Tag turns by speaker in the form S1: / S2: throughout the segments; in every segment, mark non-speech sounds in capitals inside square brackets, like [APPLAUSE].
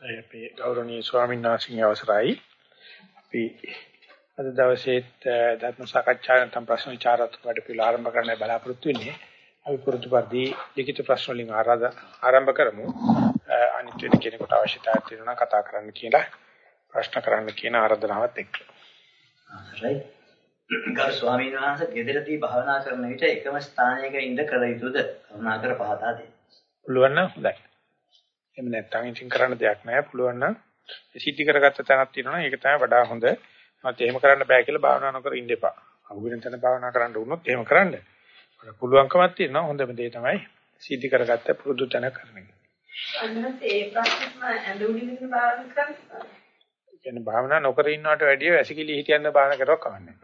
S1: අපේ ගෞරවනීය ස්වාමීන් වහන්සේගේ අවසරයි අපි අද දවසේ ධර්ම සාකච්ඡා නැත්නම් ප්‍රශ්න විචාරත් වැඩ පිළිවෙල ආරම්භ කරන්න බලාපොරොත්තු වෙන්නේ. අපි පුරුදු පරිදි ලිඛිත ප්‍රශ්න වලින් ආරම්භ කරමු. අනිත් වෙන කෙනෙකුට අවශ්‍යතාවයක් තියෙනවා කතා කරන්න කියලා ප්‍රශ්න කරන්න කියන ආරාධනාවත් එක්ක.
S2: හරි. ගරු ස්වාමීන් වහන්සේ ගෙදරදී භාවනා කරන විට එකම ස්ථානයක ඉඳ කළ යුතුද? කරුණාකර පහදා දෙන්න.
S1: පුළුවන් නම් හොඳයි. එහෙම නැත්නම් ඉතින් කරන්න දෙයක් නැහැ. පුළුවන් නම් සිද්ධි කරගත්ත තැනක් තියෙනවා. ඒක තමයි වඩා හොඳ. මත් එහෙම කරන්න බෑ කියලා භාවනා නොකර ඉන්න එපා. අහුවෙන තැන භාවනා කරන්න වුණොත් එහෙම කරන්න. පුළුවන්කමක් තියෙනවා. හොඳම දේ තමයි සිද්ධි කරගත්ත පුරුදු තැන කරන එක.
S3: අන්නත් ඒ ප්‍රශ්නම ඇඳුණින් භාවනා කරන්නේ.
S1: කියන්නේ භාවනා නොකර ඉන්නවට වැඩිය වැසිකිලි හිටියන්න භාවනා කරවක් කවන්නේ.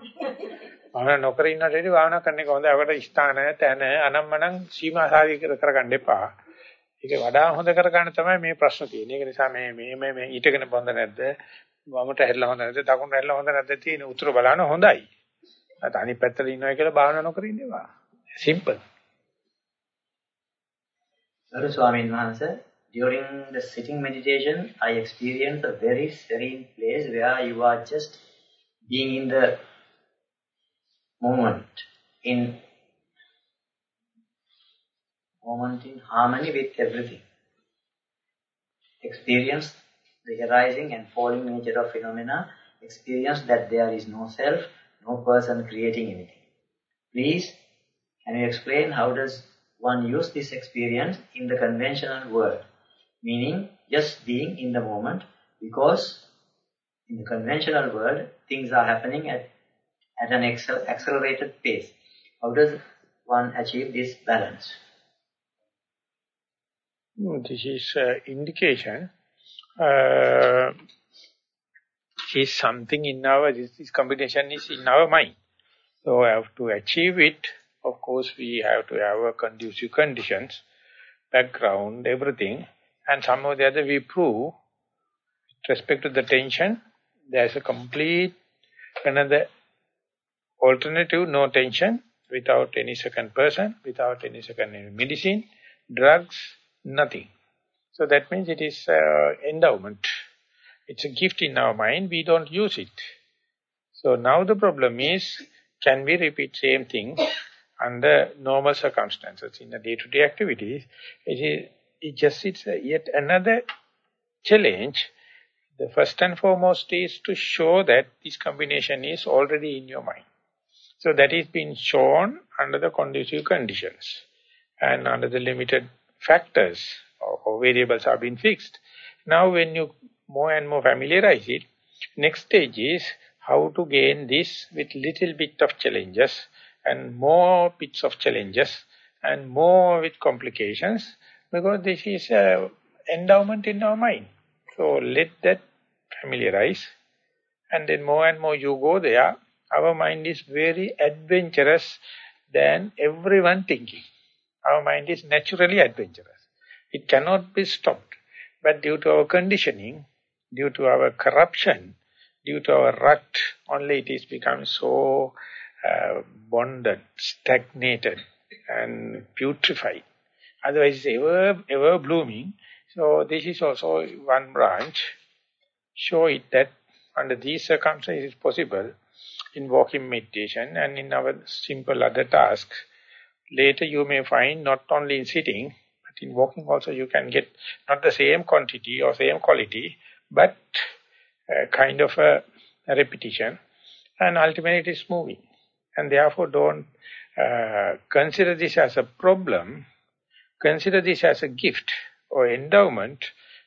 S1: භාවනා නොකර ඉන්නට වැඩිය භාවනා කරන එක හොඳයි. අපකට ස්ථාන තැන අනම්මනම් සීමා සාධි කර කරගන්න එපා. ඒක වඩා හොඳ කරගන්න තමයි මේ ප්‍රශ්න තියෙන්නේ. ඒක නිසා මේ මේ මේ ඊටගෙන බොඳ නැද්ද? වමට හැරිලා හොඳ නැද්ද? දකුණට හැරිලා හොඳ නැද්ද තියෙන උත්තර බලන්න හොඳයි. අත අනිත් පැත්තට ඉන්නවා කියලා භාවනා නොකර ඉන්නවා. Simple.
S2: Sir Swamin Wahansa, during the sitting meditation, I experienced a very serene place where you are just being in the moment, in moment in harmony with everything. Experience the arising and falling nature of phenomena. Experience that there is no self, no person creating anything. Please, can you explain how does one use this experience in the conventional world? Meaning, just being in the moment, because in the conventional world, things are happening at, at an accelerated pace. How does one achieve this balance?
S1: This is uh, indication. Uh, is something in our, this, this combination is in our mind. So we have to achieve it. Of course, we have to have a conducive conditions, background, everything. And some of the other we prove, with respect to the tension, there's a complete another alternative, no tension, without any second person, without any second medicine, drugs, nothing. So that means it is uh, endowment. It's a gift in our mind, we don't use it. So now the problem is, can we repeat same thing under normal circumstances in the day-to-day -day activities? It, is, it just it's yet another challenge. The first and foremost is to show that this combination is already in your mind. So that is being shown under the conducive conditions and under the limited factors or, or variables have been fixed. Now when you more and more familiarize it, next stage is how to gain this with little bit of challenges and more bits of challenges and more with complications because this is a endowment in our mind. So let that familiarize and then more and more you go there, our mind is very adventurous than everyone thinking. Our mind is naturally adventurous. It cannot be stopped. But due to our conditioning, due to our corruption, due to our rut, only it is become so uh, bonded, stagnated, and putrefied. Otherwise, it's ever, ever blooming. So this is also one branch. Show it that under these circumstances it is possible in walking meditation and in our simple other tasks Later you may find not only in sitting, but in walking also you can get not the same quantity or same quality, but a kind of a, a repetition. And ultimately it is moving. And therefore don't uh, consider this as a problem, consider this as a gift or endowment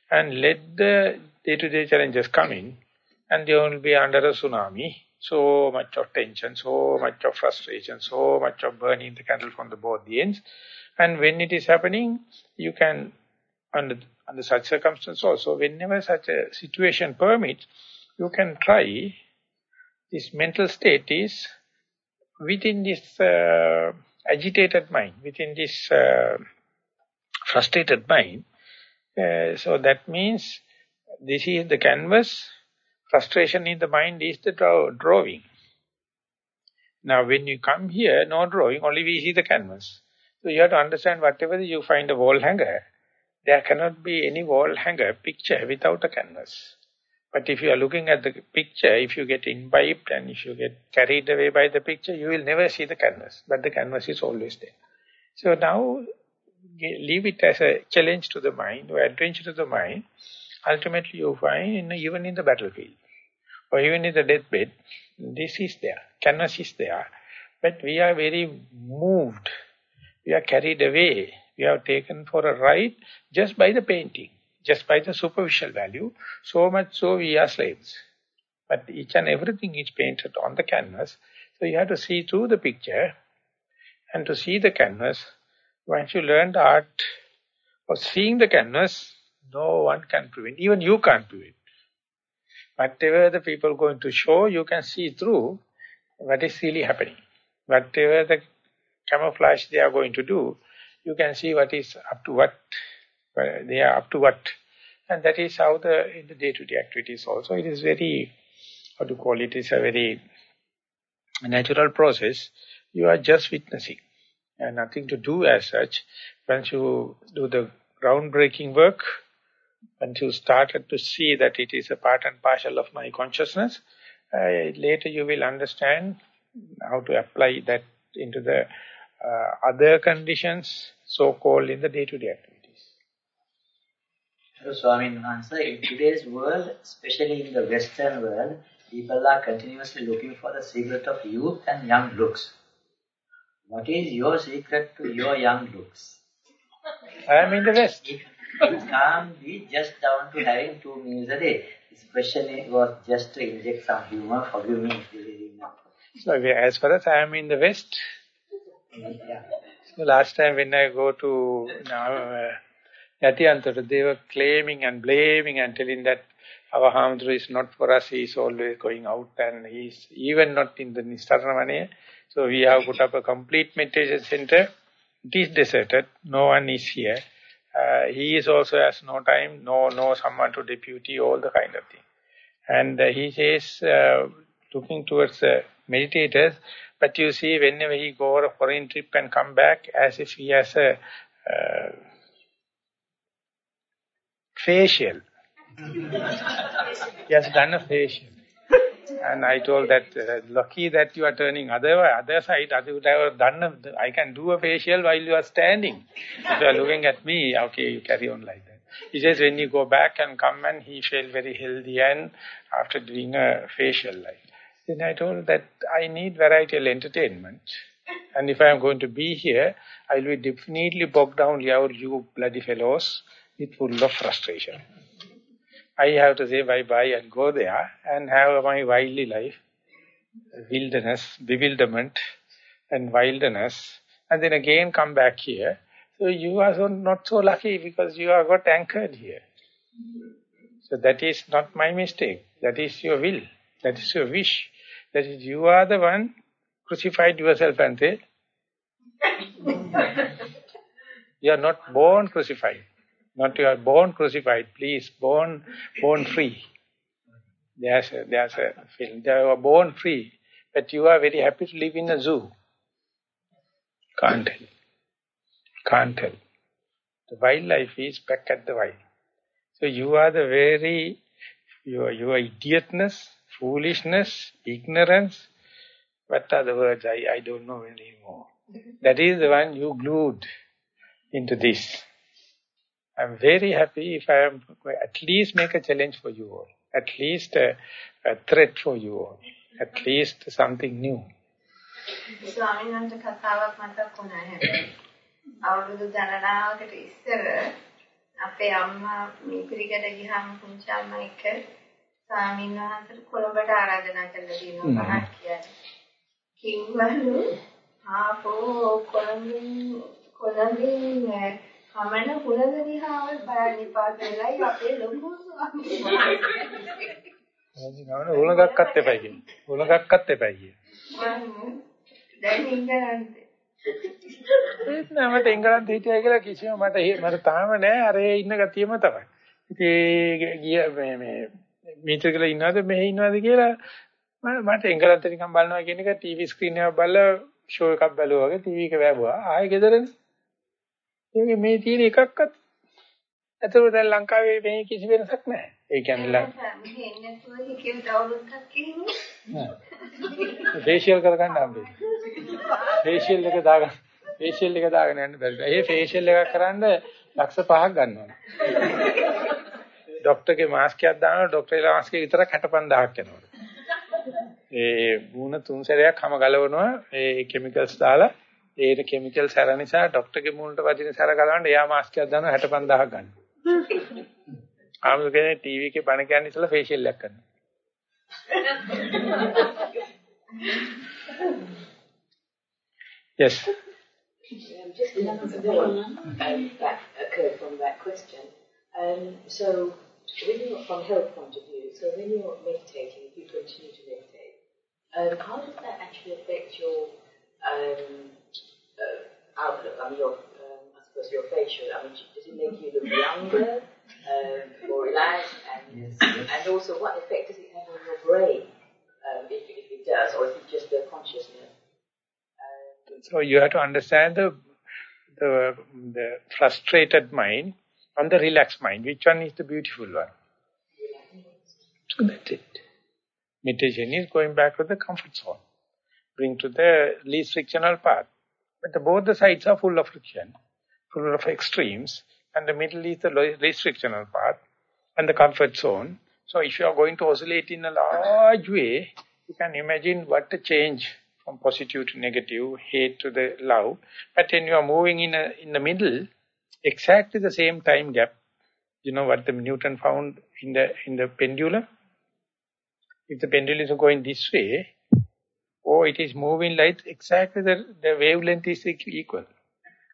S1: and let the day-to-day -day challenges come in and they will be under a tsunami so much of tension, so much of frustration, so much of burning the candle from the both the ends. And when it is happening, you can, under, under such circumstances also, whenever such a situation permits, you can try this mental state is within this uh, agitated mind, within this uh, frustrated mind. Uh, so that means this is the canvas Frustration in the mind is the draw drawing. Now when you come here, no drawing, only we see the canvas. So you have to understand whatever you find a wall hanger, There cannot be any wall hanger picture without a canvas. But if you are looking at the picture, if you get imbibed and if you get carried away by the picture, you will never see the canvas. But the canvas is always there. So now, leave it as a challenge to the mind or adventure to the mind. Ultimately, you find in, even in the battlefield or even in the deathbed, this is there, canvas is there. But we are very moved, we are carried away, we are taken for a ride just by the painting, just by the superficial value, so much so we are slaves. But each and everything is painted on the canvas, so you have to see through the picture, and to see the canvas, once you learn the art of seeing the canvas, no one can prevent, even you can't prevent. Whatever the people going to show, you can see through what is really happening. Whatever the camouflage they are going to do, you can see what is up to what, they are up to what. And that is how the in the day-to-day -day activities also, it is very, how to call it, it's a very natural process. You are just witnessing and nothing to do as such. Once you do the groundbreaking work, once you started to see that it is a part and parcel of my consciousness, uh, later you will understand how to apply that into the uh, other conditions so-called in the day-to-day -day activities.
S2: So, Swami answer, in today's world, especially in the Western world, people are continuously looking for the secret of youth and young looks. What is your secret to your young looks?
S1: I am in the West.
S2: It can't be just down to having two meals a day. This question was just to inject some humor. Forgive me
S1: So as far as I am in the West, yeah. So last time when I go to now, uh, Yatiyantara, they were claiming and blaming and telling that our Hamdru is not for us, he is always going out and he is even not in the Nisarnavane. So we have put up a complete meditation center. It is deserted, no one is here. Uh, he is also has no time, no no someone to deputy, all the kind of thing. And uh, he says, uh, looking towards the meditators, but you see, whenever he go on a foreign trip and come back, as if he has a uh, facial. [LAUGHS] he has done a facial. And I told that, uh, lucky that you are turning other other side, I would have done, I can do a facial while you are standing. If you are looking at me, okay, you carry on like that. He says when you go back and come and he felt very healthy and after doing a facial like then I told that I need varietal entertainment. And if I am going to be here, I will be definitely bogged down you bloody fellows, with full of frustration. I have to say bye-bye and go there and have my wildly life, wilderness, bewilderment and wilderness, and then again come back here. So you are so not so lucky because you are got anchored here. So that is not my mistake. That is your will. That is your wish. That is, you are the one crucified yourself and say, [LAUGHS] you are not born crucified. Not you uh, are born crucified, please, born born free. There's a, there's a feeling. You are born free, but you are very happy to live in a zoo. Can't tell. Can't tell. The wildlife is back at the wild. So you are the very, your, your idiotness, foolishness, ignorance. What are the words? I, I don't know anymore. That is the one you glued into this. I'm very happy if I am at least make a challenge for you all. At least a, a threat for you all. At least something new.
S3: ස්වාමීන් වහන්සේ කතාවක් මතක් වුණා හැබැයි අවුරුදු ගණනාවකට ඉස්සර අපේ අම්මා මීපිරිගඩ ගියාම පුංචි අම්මා එක්ක ස්වාමීන් වහන්සේට කොළඹට ආරාධනා කළා තියෙනවා පහක් කියන්නේ. කිව්වලු ආපෝ කොළඹින් කොළඹින් කමන පුලද දිහාව බලන්න එපා කියලායි අපේ ලොකු ස්වාමීන්
S1: වහන්සේ. උලඟක්වත් එපයි කියන්නේ. උලඟක්වත් එපයි කියන්නේ.
S3: දැන් ඉංගලන්තේ
S1: ඒත් නෑ මට එංගලන්තේ හිටියයි කියලා කිසිම මට මට තාම නෑ අර ඉන්න ගතියම තමයි. ඉතින් ගිය මේ මේ මීටර කියලා ඉන්නවද මෙහෙ ඉන්නවද කියලා මට එංගලන්තේ නිකන් බලනවා කියන එක ටීවී ස්ක්‍රීන් එකක් බලලා ෂෝ එකක් බැලුවා වගේ ටීවී එක වැහුවා ආයෙ ගෙදරනේ. ඒක මේ තියෙන එකක්වත් එතකොට දැන් ලංකාවේ මේ කිසි වෙනසක් නැහැ. ඒ කියන්නේ. ෆේෂියල් කරගන්න හම්බෙන්නේ. ෆේෂියල් එක දාගන්න. ෆේෂියල් එක දාගෙන යන්න බැරිද? ඒ ෆේෂියල් එකක් කරන්න ලක්ෂ 5ක් ගන්නවා. ડોක්ටර්ගේ මාස්ක් එකක් දානවා ડોක්ටර්ලා මාස්ක් එක විතරක් 65000ක් යනවා. ඒ මූණ තුන් සැරයක් හැම ගලවනවා ඒ කිමිකල්ස් දාලා ඒන කිමිකල් සැර නිසා ડોක්ටර්ගේ මූණට වදින සැර ගලවන්න එයා මාස්කයක් දානවා 65000ක් ගන්න. ආමුකේ ටීවී එකේ බණ කියන්නේ ඉතලා ෆේෂියල් එකක් කරනවා. yes.
S4: Um, just another one that occurred from that question. Um, so, when you're from health point of view, so when you're meditating, if you continue to meditate, um, how does that actually affect your um, uh, outlook? I mean, your, um, I suppose your facial. I mean, does it make you look younger? um, more relaxed, and
S2: Yes.
S4: and also what effect does it have on your brain, um, if, if it does, or is it just the consciousness? Um,
S1: So you have to understand the, the, the frustrated mind and the relaxed mind. Which one is the beautiful one? So that's it. Meditation is going back to the comfort zone. Bring to the least frictional path. But the, both the sides are full of friction, full of extremes, and the middle is the least frictional path and the comfort zone. So if you are going to oscillate in a large way, you can imagine what the change from positive to negative, hate to the love. But when you are moving in, a, in the middle, exactly the same time gap, you know what the Newton found in the, in the pendulum? If the pendulum is going this way, or it is moving like exactly the, the wavelength is equal.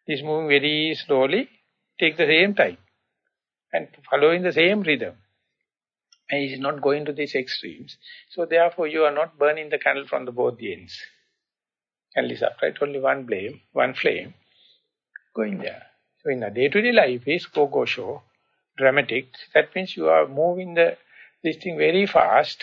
S1: It is moving very slowly, take the same time, and following the same rhythm. And it is not going to these extremes. So therefore you are not burning the candle from the both ends. Candle is upright, only one flame, one flame, going there. So in a day-to-day -day life is go-go show, dramatic. That means you are moving the this thing very fast,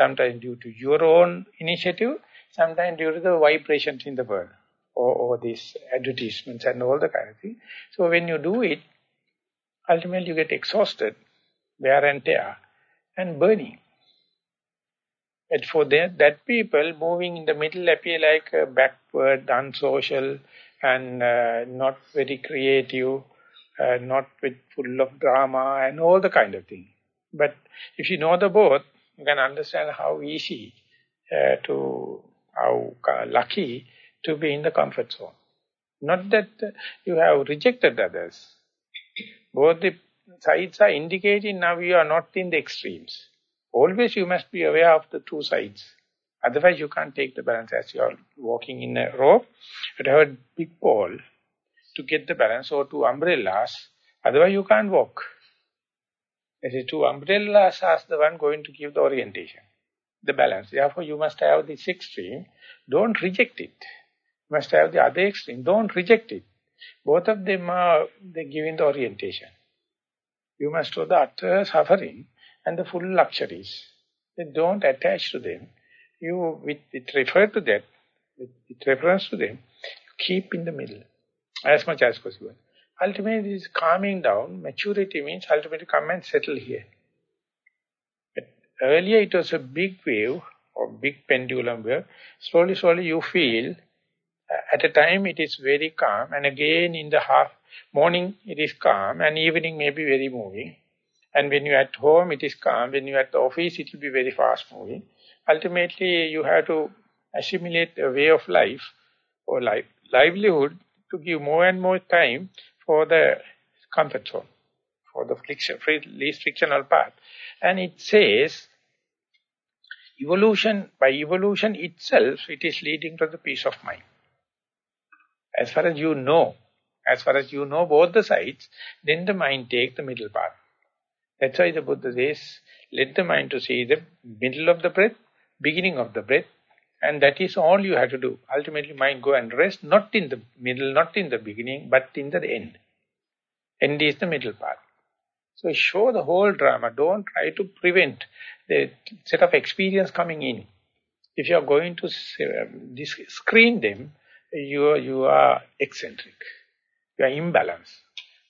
S1: sometimes due to your own initiative, sometimes due to the vibrations in the world, or, or these advertisements and all the kind of thing. So when you do it, ultimately you get exhausted, wear and tear, and burning. But for that, that people moving in the middle appear like uh, backward, unsocial, and uh, not very creative, uh, not with full of drama and all the kind of thing. But if you know the both, you can understand how easy uh, to, how lucky to be in the comfort zone. Not that you have rejected others. Both the sides are indicating now you are not in the extremes. Always you must be aware of the two sides. Otherwise you can't take the balance as you are walking in a rope. You have a big pole to get the balance or two umbrellas. Otherwise you can't walk. The two umbrellas are the one going to give the orientation, the balance. Therefore you must have this extreme. Don't reject it. You must have the other extreme. Don't reject it. Both of them are they giving the orientation. You must know the utter suffering and the full luxuries. They don't attach to them. You, with, with refer to that, with, with reference to them, keep in the middle as much as possible. Ultimately, this calming down, maturity means ultimately come and settle here. Earlier it was a big wave or big pendulum wave. Slowly, slowly you feel uh, at a time it is very calm and again in the half morning it is calm and evening may be very moving. And when you are at home, it is calm. When you are at the office, it will be very fast moving. Ultimately, you have to assimilate a way of life or life, livelihood to give more and more time for the comfort zone, for the friction, least frictional path. And it says, evolution, by evolution itself, it is leading to the peace of mind. As far as you know, as far as you know both the sides, then the mind take the middle path. That's why the Buddha says, let the mind to see the middle of the breath, beginning of the breath, and that is all you have to do. Ultimately, mind go and rest, not in the middle, not in the beginning, but in the end. End is the middle part. So show the whole drama. Don't try to prevent the set of experience coming in. If you are going to um, screen them, you are, you are eccentric. You are imbalanced.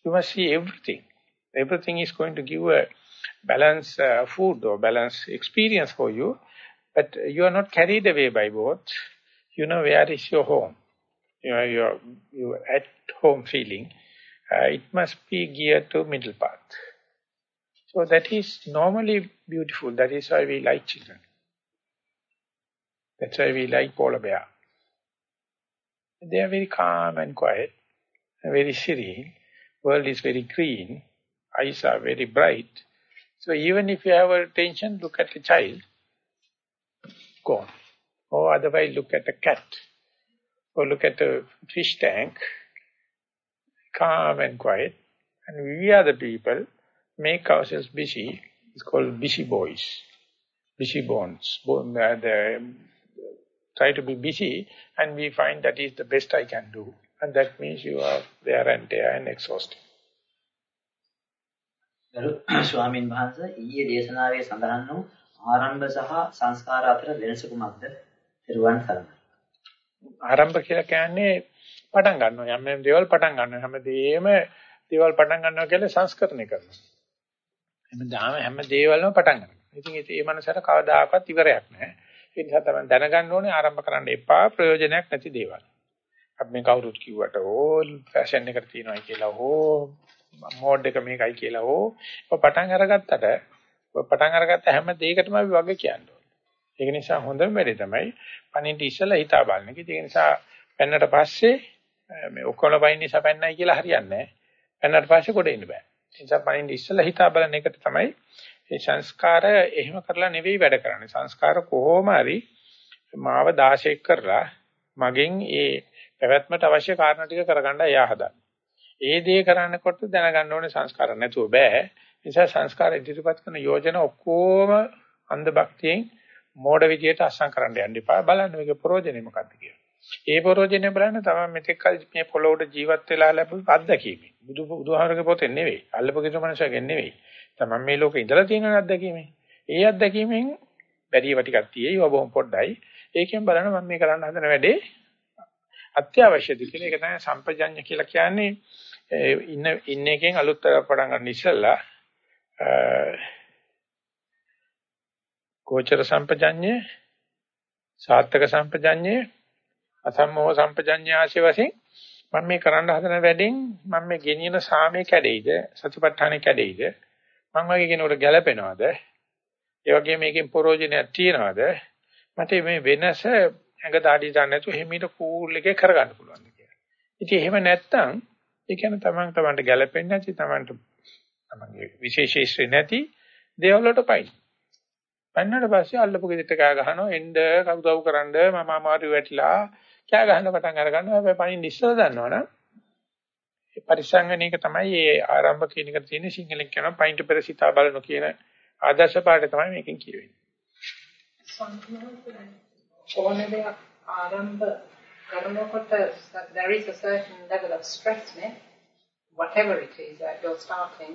S1: You must see everything. Everything is going to give a balanced uh, food or balanced experience for you. But you are not carried away by both. You know where is your home. You know, your, your at-home feeling. Uh, it must be geared to middle path. So that is normally beautiful. That is why we like children. That's why we like polar bear. They are very calm and quiet, very serene. World is very green. Eyes are very bright. So even if you have a tension, look at the child. Go on. Or otherwise look at a cat. Or look at a fish tank. Calm and quiet. And we are the people make ourselves busy. It's called busy boys. Busy bones. Uh, the try to be busy and we find that is the best I can do. And that means you are there and there and exhausted. [COUGHS]
S2: ගරු ස්වාමින් වහන්සේ ඊයේ දේශනාවේ සඳහන් වූ ආරම්භ සහ සංස්කාර අතර වෙනස කුමක්ද? ත්‍රිවන් සරණයි.
S1: ආරම්භ කියලා කියන්නේ පටන් ගන්නවා. යම් යම් දේවල් පටන් ගන්නවා. හැමදේම දේවල් පටන් ගන්නවා කියන්නේ සංස්කරණය කරනවා. හැමදාම හැම දේවලම පටන් ගන්නවා. ඉතින් ඒ මනසට කවදාකවත් ඉවරයක් නැහැ. ඒ නිසා තමයි දැනගන්න ඕනේ ආරම්භ කරන්න එපා ප්‍රයෝජනයක් නැති දේවල්. අපි මේ කවුරුත් කිව්වට ඕ ෆැෂන් එකට තියනවායි කියලා හෝ මෝඩ් එක මේකයි කියලා හෝ පටන් අරගත්තට පටන් අරගත්ත හැම දෙයකටම අපි වගේ කියන්නේ. ඒක නිසා හොඳම වැඩේ තමයි පණින්ට ඉස්සලා හිතා බලන එක. ඒක නිසා පෙන්නට පස්සේ මේ ඔක්කොම වයින් නිසා පෙන්නයි කියලා හරියන්නේ නැහැ. පෙන්නට පස්සේ කොට ඉන්න බෑ. ඒ නිසා පණින්ට ඉස්සලා හිතා බලන එකට තමයි ඒ සංස්කාර එහෙම කරලා නෙවෙයි වැඩ කරන්නේ. සංස්කාර කොහොම හරි මාව 16ක් කරලා මගෙන් ඒ පැවැත්මට අවශ්‍ය කාරණා ටික කරගන්න එයා හදන්නේ. ඒ දේ කරන්නකොට දැනගන්න ඕනේ සංස්කාර නැතුව බෑ. නිසා සංස්කාර ඉදිරිපත් කරන යෝජන ඔක්කොම අන්ධ භක්තියෙන් මෝඩ විදියට අසං කරන්න යන්න එපා. බලන්න මේකේ ප්‍රයෝජනේ මොකක්ද කියලා. ඒ ප්‍රයෝජනේ බලන්න තමයි මෙතෙක් කල මේ පොළොවට ජීවත් වෙලා ලැබුණු අත්දැකීම. බුදු බුදුහාරගේ පොතේ නෙවෙයි. අල්ලපු කිසි මනුස්සයෙක් නෙවෙයි. තමයි මේ ලෝකේ ඉඳලා තියෙන අත්දැකීමෙන්. ඒ අත්දැකීමෙන් බැරිව ටිකක් තියෙයි බොහොම පොඩ්ඩයි. ඒකෙන් බලන්න මම මේ කරන්න හදන වැඩේ අත්‍යවශ්‍යද කියලා. ඒක තමයි සම්පජඤ්ඤ කියලා කියන්නේ ඉන්න ඉන්න එකෙන් අලුත් පටන් ගන්න ඉස්සෙල්ලා ගෝචර සම්පජඤ්ඤය සාත්තක සම්පජඤ්ඤය අසම්මෝහ සම්පජඤ්ඤය ආශි වශයෙන් මම මේ කරන්න හදන වැඩෙන් මම මේ ගෙනියන සාමයේ කැඩෙයිද සතිපට්ඨානේ කැඩෙයිද මම වගේ කෙනෙකුට ගැළපෙනවද? ඒ වගේම මේකෙන් ප්‍රෝජනයක් තියනවද? මට මේ වෙනස ඇඟ දාඩි දාන්න නැතුව හිමීට කූල් එකේ කරගන්න පුළුවන් කියලා. ඉතින් එහෙම නැත්තම් ඒ කියන්නේ තමන් තමන්ට ගැළපෙන්නේ නැති තමන්ට තමන්ගේ විශේෂීශ්‍රේ නැති දේවල් වලට පයින්. පන්නට පස්සේ අල්ලපු ගෙදරට කෑ ගහනවා එන්න කවුදව් කරන්න මම අමාරු වැටිලා කෑ ගහන්න පටන් අර ගන්නවා හැබැයි පයින් ඉස්සර දන්නවනම් පරිසංගන එක තමයි මේ ආරම්භ කියන එක තියෙන සිංහලෙන් කියන පයින්ට පෙර සිතා බලන කියන ආදර්ශ පාඩය තමයි මේකෙන් කියවෙන්නේ.
S4: ඕන දෙයක් ආරම්භ කරනකොට there is a certain level of stress ne whatever it is that you're starting.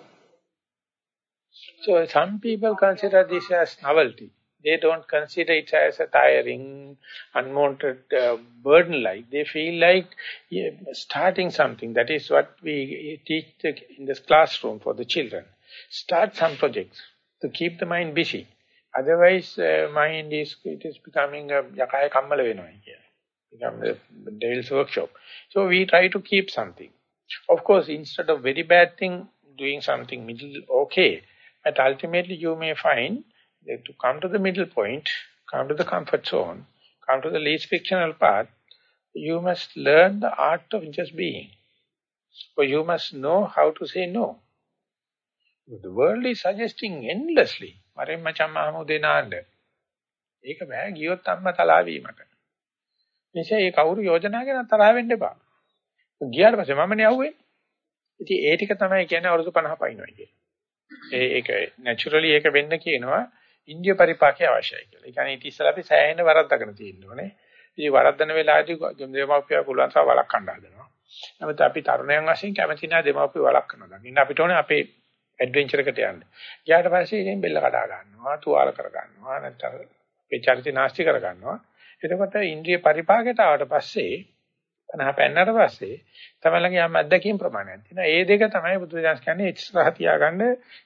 S1: So some people consider this as novelty they don't consider it as a tiring, unwanted uh, burden like. They feel like yeah, starting something. That is what we teach the, in this classroom for the children. Start some projects to keep the mind busy. Otherwise, uh, mind is it is becoming a yakaya kammala venoi become devil's workshop. So we try to keep something. Of course, instead of very bad thing, doing something middle okay. But ultimately you may find to come to the middle point, come to the comfort zone, come to the least fictional path, you must learn the art of just being. Or you must know how to say no. The world is suggesting endlessly. මරෙන් මචං මහමුදේ නාන්න. ඒක බෑ ගියොත් අම්මා තලාවීමට. නිසා ඒ කවුරු යෝජනා කරන තරහ වෙන්න එපා. ගියාට පස්සේ මමනේ අහුවේ. ඉතින් ඒ ටික තමයි කියන්නේ අවුරුදු 50 පයින්නවා කියන්නේ. ඒ ඒක නැචරලි ඒක වෙන්න කියනවා ඉන්දිය පරිපාකය අවශ්‍යයි කියලා. ඒ කියන්නේ ඊට ඉස්සෙල්ලා අපි සෑහෙන වරද්දගෙන තියෙන්න ඕනේ. ඉතින් වරද්දන වෙලාවේදී දෙමාපිය පුළුවන් තරම් වළක්වන්න හදනවා. නමුත් අපි තරුණයන් වශයෙන් කැමති නැහැ දෙමාපිය වළක්වනවා. ඉන්න අපිට ඕනේ අපේ ඇඩ්වෙන්චර් එකට යන්න. ගියාට පස්සේ ඉතින් බෙල්ල කඩා ගන්නවා, තුවාල කර ගන්නවා, නැත්නම් අපේ චරිත නාස්ති කර ගන්නවා. එතකොට ඉන්ද්‍රිය පරිපාකයට ආවට පස්සේ 50 පෙන්නට පස්සේ තමලගේ යම් අත්දැකීම් ප්‍රමාණයක් තියෙනවා. ඒ දෙක තමයි බුදුරජාණන් කියන්නේ ඉස්සරහ තියාගන්න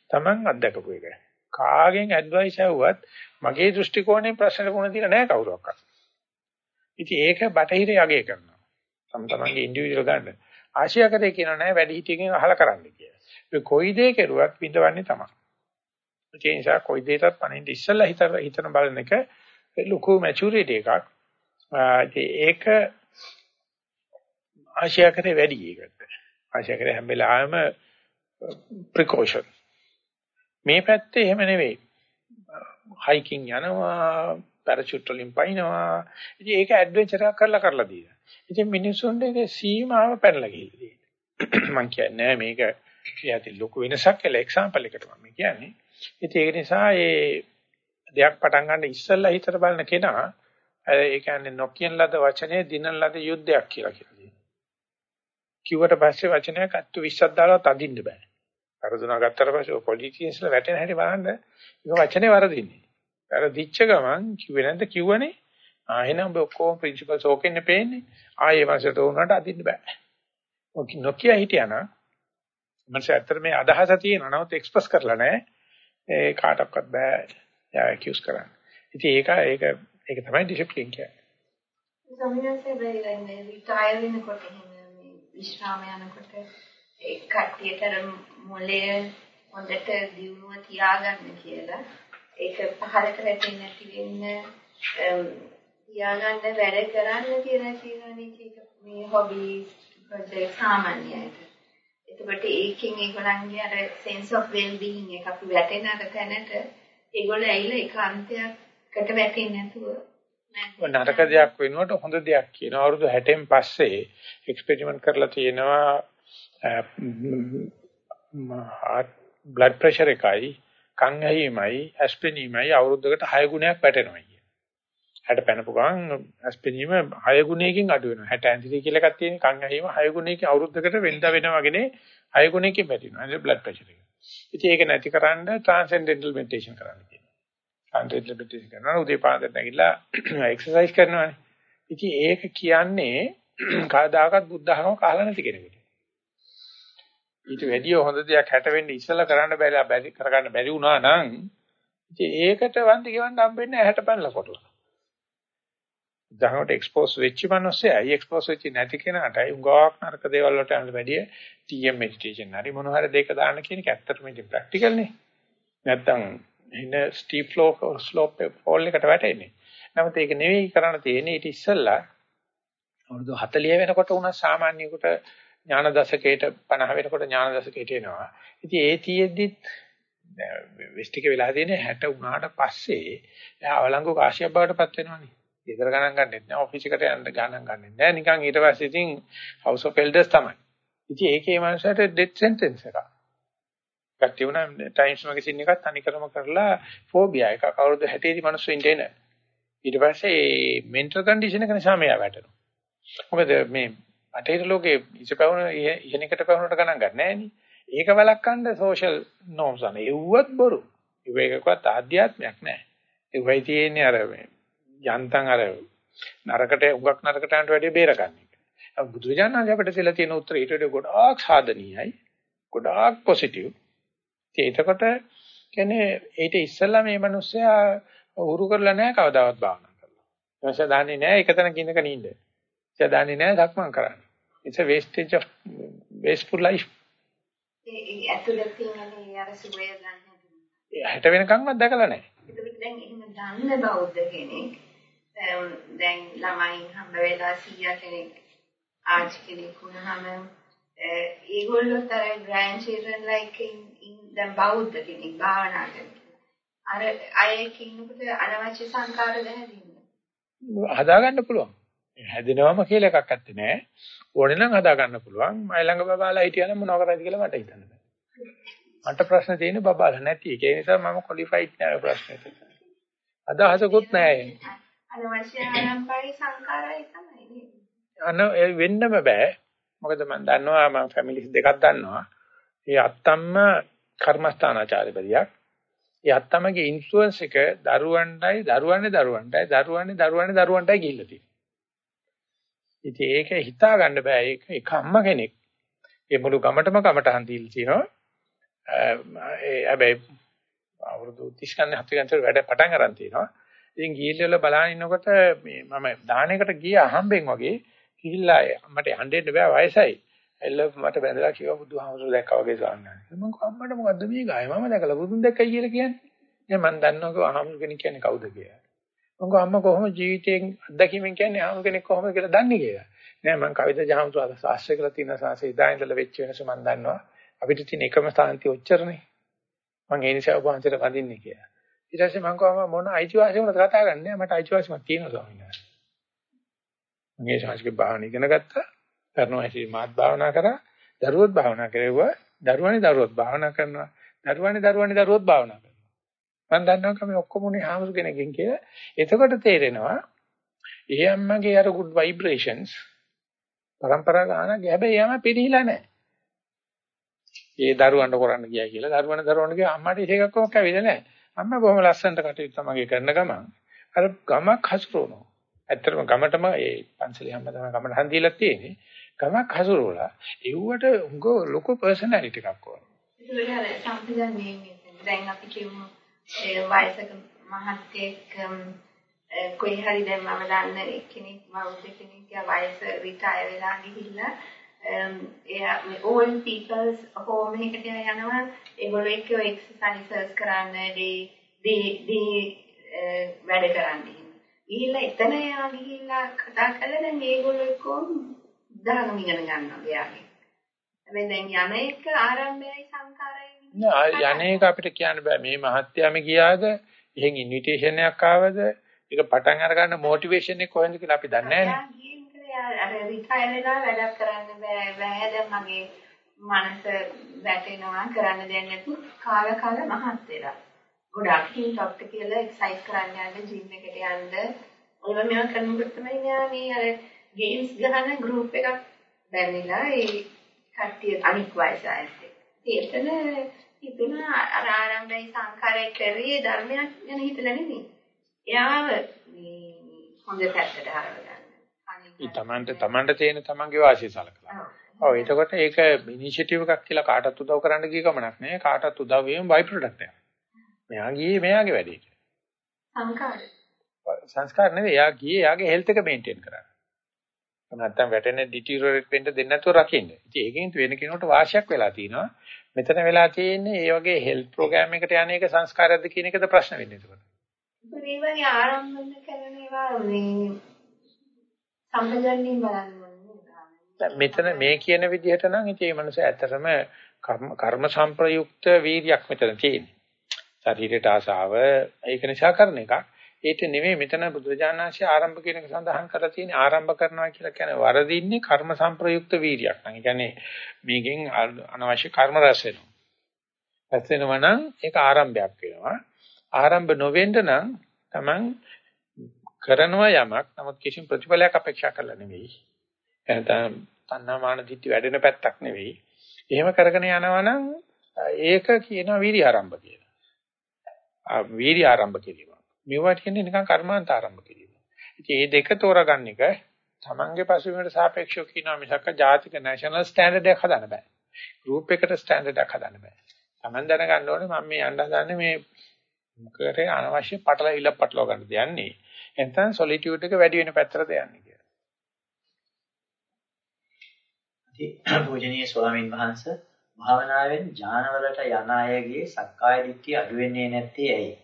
S1: තමන් අත්දකපු එක. කාගෙන් ඇඩ්වයිස් ඇහුවත් මගේ දෘෂ්ටි කෝණයෙන් ප්‍රශ්නෙට වුණ දින නැහැ කවුරක්වත්. ඉතින් ඒක බටහිර යගේ කරනවා. තම තමන්ගේ ඉන්ඩිවිජුවල් ගන්න. ආශියාකරේ කියන නෑ වැඩි හිටියකින් අහලා කරන්න කියලා. ඒ කොයි දේ කෙරුවත් විඳවන්නේ තමයි. ඒ නිසා කොයි දෙයකටත් පණින්න ඉස්සෙල්ලා හිත හිතන බලන එක ලොකු මැචුරිටි එකක්. ඒක ආශියාකරේ වැඩි ඒකට. ආශියාකරේ හැම වෙලාවෙම precaution. මේ පැත්තේ එහෙම නෙවෙයි. හයිකින් යනවා, පැරෂූට් වලින් පයින්නවා. ඉතින් ඒක ඇඩ්වෙන්චර් එකක් කරලා කරලා දීලා. ඉතින් මිනිස්සුන්ට ඒක සීමාව පැනලා ගිහිල්ලා තියෙනවා. [CLEARS THROAT] මම කියන්නේ මේක කියati ලොකු වෙනසක් කියලා එක්සැම්පල් එකට මම කියන්නේ. ඉතින් ඒක නිසා ඒ දෙයක් පටන් ගන්න ඉස්සෙල්ලා හිතට බලන කෙනා ඒ කියන්නේ නොකියන ලද වචනේ දිනන ලද යුද්ධයක් කියලා කියනවා. කිව්වට පස්සේ වචනයක් අත්තු 20ක් දාලා තදින්න බෑ. වරදුනා ගත්තට පස්සේ පොලිටිෂියන්ස්ලා වැටෙන හැටි බලන්න ඒක වචනේ වරදින්නේ. වැරදිච්ච ගමන් කිව්වේ නැද්ද කිව්වනේ ආ එහෙනම් ඔබ ඔක්කොම ප්‍රින්සිපල්ස් ඕකෙන්නේ පේන්නේ. ආයේ මාසෙට උනට අදින්න බෑ. ඔක නොකිය හිටියානම් මනස ඇත්තට මේ අදහස තියෙනවා නමුත් එක්ස්ප්‍රස් කරලා නැහැ. ඒ කාටවත් බෑ. යා ඇකියුස් කරන්න. ඉතින් ඒක ඒක ඒක තමයි ඩිසිප්ලින් කියන්නේ.
S3: සමිනසේ වෙන්නේ රිටයර් වෙනකොට එහෙම විශ්‍රාම යනකොට ඒ කට්ටියට මොලේ හොඳට දියුණුව තියාගන්න කියලා. ඒක පහලට වැටෙන්නේ නැති වෙන්න තියාගන්න වැඩ කරන්න කියලා කියනනේ මේ හොබීස් ප්‍රොජෙක්ට් සාමාන්‍යයෙන්. එතකොට ඒකෙන් ඒගොල්ලන්ගේ අර sense of well being එක අපි වැටෙන අර තැනට ඒගොල්ලෝ ඇවිල්ලා ඒකාන්තයකට වැටෙන්නේ නැතුව
S1: නරක දෙයක් වෙනුවට හොඳ දෙයක් කියන අවුරුදු 60න් පස්සේ එක්ස්පෙරිමන්ට් කරලා තියෙනවා heart blood pressure එකයි කන් ඇහිමයි ඇස්පෙනීමයි අවුරුද්දකට 6 ගුණයක් වැටෙනවා කිය. 60 පැනපු ගමන් ඇස්පෙනීම 6 ගුණයකින් අඩු වෙනවා. 60 ඇන්සිටි කියලා එකක් තියෙන කන් ඇහිම 6 ගුණයකින් අවුරුද්දකට වෙනද වෙනා වගේනේ 6 ගුණයකින් වැටෙනවා. ඒක බ්ලඩ් ප්‍රෙෂර් එක. ඉතින් ඒක නැතිකරන්න ට්‍රාන්සෙන්ඩෙන්ටල් මෙඩිටේෂන් කරන්න කියනවා. ට්‍රාන්සෙන්ඩෙන්ටල් මෙඩිටේෂන් කරනවා උදේ පාන්දර නැගිටලා [CLEARS THROAT] එක්සර්සයිස් කරනවානේ. ඉතින් ඒක කියන්නේ කවදාකවත් බුද්ධ ධර්ම කහලා නැති කෙනෙකුට. ඊට වැඩිය හොඳ දෙයක් 60 වෙන්න ඉස්සලා කරන්න බැරි බැරි කරගන්න බැරි වුණා නම් ඉතින් ඒකට වන්දි ගෙවන්න හම්බෙන්නේ 60 පැනලා කොටලා. දහමට එක්ස්පෝස් වෙච්ච මිනිස්සෙයි එක්ස්පෝස් වෙච්ච නැති කෙනාටයි උගාවක් නරක දේවල් වලට යන්න වැඩිය TM මෙඩිටේෂන් හරි මොන හරි දෙක දාන්න කියන එක ඇත්තටම ඉතින් ප්‍රැක්ටිකල් නේ. නැත්තම් ඉන ස්ටීප් ෆ්ලෝ ස්ලෝප් ෆෝල් එකට වැටෙන්නේ. නමුත් ඒක නෙවෙයි කරන්න තියෙන්නේ ඊට ඉස්සෙල්ලා අවුරුදු 40 වෙනකොට උනා සාමාන්‍යකට ඥාන දශකයට 50 වෙනකොට ඥාන දශකයට එනවා. ඉතින් ඒ තියෙද්දිත් වෙස්ටික වෙලා තියෙන්නේ 60 වුණාට පස්සේ එයා අවලංගු කාශියක් බවට පත් වෙනවනේ. ඊතර ගණන් ගන්නෙත් නෑ ඔෆිස් එකට යන්න ගණන් ගන්නෙත් නෑ නිකන් ඊට පස්සේ ඉතින් හවුස් ඔෆ් එල්ඩර්ස් තමයි. ඉතින් ඒකේ මනසට ඩෙත් සෙන්ටෙන්ස් එකක්. ගත්ත උනා ටයිම්ස් මැගසින් එකක් තනිකරම කරලා ෆෝබියා එකක් අවුරුදු 60 දී මිනිස්සු ඉන්න එන. ඊට පස්සේ මෙන්ටල් කන්ඩිෂන් එක නිසා මෙයා වැටෙනවා. මොකද මේ අටේට ලෝකේ ඉසපවුන ඉහෙනකට පවුනට ගණන් ගන්න නෑනේ. ඒක වළක්වන්න සෝෂල් නෝම්ස් අනේ. ඒවත් බොරු. ඒකකවත් ආධ්‍යාත්මයක් නෑ. ඒ වෙයි තියෙන්නේ අර මේ යන්තම් අර නරකට උගක් නරකට යනට වැඩිය බේරගන්න එක. බුදුරජාණන් අපිට දෙලා තියෙන උත්තරය ඊට වඩා ගොඩාක් සාධනීයයි. ගොඩාක් පොසිටිව්. ඒකකොට කියන්නේ ඊට ඉස්සෙල්ලා මේ මිනිස්සයා උරු කරලා නැහැ කවදාවත් භාවනා කරලා. ඊට දන්නේ නැහැ එක තැනක ඉඳගෙන ඉන්න. ඊට දන්නේ නැහැ ධක්මං කරන්න. It's a wastage of wasteful life.
S3: ඇතුළත තියෙන අර සුවය ගන්න.
S1: 60 වෙනකන්වත් දැකලා නැහැ.
S3: ඒක දැන් එහෙම දන්න බෞද්ධ කෙනෙක් දැන් ළමයින් හම්බ වෙලා සීයා කෙනෙක් ආච්චි කෙනෙක් වුණාම ඒගොල්ලොත් අර ග්‍රෑන්ඩ් චිල්ඩ්‍රන් ලයික් ඉන් දැන් බෞද්ධ කෙනෙක් භාවනා. අර අයෙක් ඉන්නකොට අනවශ්‍ය සංකාර දැනෙන්නේ.
S1: හදාගන්න පුළුවන්. හැදෙනවම කියලා එකක් ඇත්තේ නෑ. ඕනේ නම් හදාගන්න පුළුවන්. මයි ළඟ බබාලා හිටියනම් මොනව කරයිද කියලා මට හිතන්න බෑ. මට ප්‍රශ්න තියෙන්නේ බබාලා නැති එක. ඒ නිසා මම ක්වොලිෆයිඩ් නෑ ප්‍රශ්නෙට. අදහසකුත් නෑ.
S3: අනවශ්‍ය ආරම්භයි සංකාරයි තමයි?
S1: අන වෙන්නම බෑ. මොකද මම දන්නවා මම ෆැමිලිස් දෙකක් දන්නවා. ඒ අත්තම්ම කර්මස්ථානාචාර්යපදියක්. ඒ අත්තමගේ ඉන්ෆ්ලුවන්ස් එක දරුවන්ටයි දරුවන්නේ දරුවන්ටයි දරුවන්නේ දරුවන්නේ දරුවන්ටයි ගිහිල්ලා තියෙනවා. ඉතින් ඒක හිතා ගන්න බෑ. ඒක එක අම්මා කෙනෙක්. ඒ මුළු ගමටම කමටහන් දීලා තියෙනවා. ඒ හැබැයි අවුරුදු 30 ගන්න 40 ගන්න වැඩ පටන් අරන් තියෙනවා. ඉතින් ගිහිල්ලා වල බලන ඉන්නකොට මේ මම දාහනයකට ගියා අහම්බෙන් වගේ ගිහිල්ලා මට යන්න බෑ වයසයි. එල්ල මට බැඳලා කිව්වා බුදුහාමුදුරුවෝ දැක්කා වගේ සාන්නයි. මම කිව්වා අම්මට මොකද්ද මේ ගාය මම දැකලා බුදුන් දැක්කයි කියලා කියන්නේ. දැන් මම දන්නවා කිව්වා අහම්බු කෙනෙක් කියන්නේ කවුද කියලා. මම කිව්වා අම්මා කොහොම ජීවිතයෙන් අත්දැකීමෙන් කියන්නේ අහම්බු කෙනෙක් කොහොමද කියලා දන්නේ කියලා. නෑ මම කවිද ජාමතුආද ශාස්ත්‍රය කියලා තියෙන සාසෙ ඉදා ඉඳලා වෙච්ච වෙනස මම දන්නවා. අපිට තියෙන එකම ස්ථාන්ති ඔච්චරනේ. මම ඒ නිසා ඔබ වහන්සේට වඳින්නේ කියලා. ඊට පස්සේ මම කිව්වා මොන අයිතිවාසිකමද කතා කරන්නේ මට අයිතිවාසිකමක් තියෙනවා ස්වාමීන් වහන්සේ. මම ඒ ශාස්ත්‍රික භාවන ඉගෙන ගත්තා. කරනවා ඇයි මාත් භාවනා කරා. දරුවොත් භාවනා කරේවා. දරුවනේ දරුවොත් භාවනා කරනවා. දරුවනේ දරුවනේ දරුවොත් භාවනා කරනවා. මම දන්නවා මේ ඔක්කොම උනේ හාමුදුර කෙනකින් කියලා. එතකොට තේරෙනවා ඒ අම්මගේ අර good vibrations પરම්පරා ගානක් හැබැයි එයාම පිළිහිලා නැහැ. ඒ දරුවන්ට කරන්න ගියා කියලා දරුවන දරුවන්ට ගියා අම්මට ඒක කොහොමද කැවිද නැහැ. අම්මා බොහොම ලස්සනට කටයුතු තමයි කරන ගමන් අර ගමක් හසුරුවනවා. ඇත්තටම ගමටම ඒ පන්සලේ හැම තමයි ගමට හන්දිලා තියෙන්නේ. ගමක් හසුරුවලා එව්වට උංග ලොකු පර්සනැලිටි එකක් ඕන.
S3: ඒක හරි සම්පූර්ණ මේ දැන් අපි කියමු ඒ වයසක මහත්යෙක් කොයි හරි දැන් මම දන්න කෙනෙක් මවුද කෙනෙක්ගේ වයස රිටයර් වෙලා ගිහිල්ලා එයා මේ ඕල් පීපල්ස් හෝම් එකකට යනවා ඒගොල්ලෝ එක්ක එක්සර්සයිසස් කරන්න දී දී දී වැඩ කරන්නේ. ගිහිල්ලා එතන එයා ගිහිල්ලා කතා කරලා දැන් ඒගොල්ලෝ එක්කම ධර්ම ඉගෙන ගන්නවා එයාගේ. හැබැයි දැන් යන එක ආරම්භයයි සංකාරයයි
S1: නෑ යන එක අපිට කියන්න බෑ. මේ මහත්යම ගියාද? එහෙන් ඉන්විටේෂන් එකක් ආවද? ඒක පටන් අරගන්න මොටිවේෂන් එක කොහෙන්ද කියලා අපි දන්නේ
S3: නෑනේ. අර රිටයර් වෙලා වැඩක් කරන්න බෑ. බෑ දැන් මගේ මනස වැටෙනවා කරන්න දෙයක් නැතු කාල කාල මහත් වෙලා. ගොඩක් හින් ડોක්ටර් කියලා එක්සර්සයිස් කරන්න යන්න ජිම් එකට යන්න. ඔය මේවා කරනකොට තමයි මේ අර ගේම්ස් ගහන ගෲප් එකක් බැඳිලා ඒ කට්ටිය අනික් වයස අයත් එතන ඉතින් අර ආරම්භයි සංඛාරය කරේ ධර්මයක් ගැන හිතලා නෙමෙයි. එයාව මේ හොඳ පැත්තට හරවගන්න.
S1: ඒ තමන්ට තමන්ට තේන තමන්ගේ වාසිය සලකලා. ඔව් එතකොට ඒක ඉනිෂියටිව් එකක් කියලා කාටවත් උදව් කරන්න ගිය ගමනක් නෑ. කාටවත් උදව් වීම බයි ප්‍රොඩක්ට් එකක්. මෙයා ගියේ මෙයාගේ වැඩේට.
S3: සංස්කාර.
S1: සංස්කාර නෙවෙයි. එයා ගියේ එයාගේ හෙල්ත් එක මේන්ටේන් කරන්න. නැත්තම් වැටෙන ඩිටියරේට් වෙන්න දෙන්නේ නැතුව රකින්න. ඉතින් ඒකෙන් වෙන කෙනෙකුට වාසියක් වෙලා තිනවා. මෙතන වෙලා තියෙන්නේ මේ වගේ හෙල්ත් ප්‍රෝග්‍රෑම් එකට යන එක සංස්කාරයක්ද කියන එකද ප්‍රශ්න වෙන්නේ එතකොට.
S3: ඒ වගේ ආරම්භන කරන ඒවා මේ සම්පජන්ණින් බලන්න
S1: මෙතන මේ කියන විදිහට නම් ඉතින් මේ මනස ඇත්තටම කර්ම සංප්‍රයුක්ත වීර්යයක් මෙතන තියෙන්නේ. ශරීරයට ආසාව ඒක නිසා කරන එකක්. ඒක නෙමෙයි මෙතන බුදුරජාණන්සේ ආරම්භ කියන එක සඳහන් කරලා තියෙන්නේ ආරම්භ කරනවා කියලා කියන්නේ වරදින්නේ කර්ම සංප්‍රයුක්ත වීර්යයක්. නම් ඒ කියන්නේ මේකෙන් අනවශ්‍ය කර්ම රැස් වෙනවා. රැස් වෙනවා නම් ඒක ආරම්භයක් වෙනවා. ආරම්භ නොවෙන්න නම් Taman කරනවා යමක් නමුත් කිසිම ප්‍රතිඵලයක් අපේක්ෂා කරලා නෙවෙයි. එහෙනම් තණ්හාමාන දිට්ඨි වැඩෙන පැත්තක් නෙවෙයි. එහෙම කරගෙන යනවා නම් ඒක කියනවා වීර්ය ආරම්භ කියලා. වීර්ය ආරම්භ කිරීම. මේවට කියන්නේ නිකන් කර්මාන්ත ආරම්භ කිරීම. ඉතින් මේ දෙක තෝරගන්න එක තමන්ගේ පසුබිමට සාපේක්ෂව කියනවා මිසක් ජාතික නැෂනල් ස්ටෑන්ඩඩ් එකක් හදන්න බෑ. ගෲප් එකට ස්ටෑන්ඩඩ් එකක් හදන්න බෑ. තමන් දැනගන්න ඕනේ මම මේ යන්න හදන්නේ මේ මොකද අනවශ්‍ය පටලවිල්ල පටලව ගන්න දෙන්නේ. එතන සොලිටියුඩ් එක වැඩි වෙන පැත්තට යන්නේ කියලා.
S2: පූජනීය ස්වාමින් වහන්සේ භාවනාවෙන් ඥානවලට යන අයගේ සක්කාය දිට්ඨිය අඩු වෙන්නේ නැත්තේ ඇයි?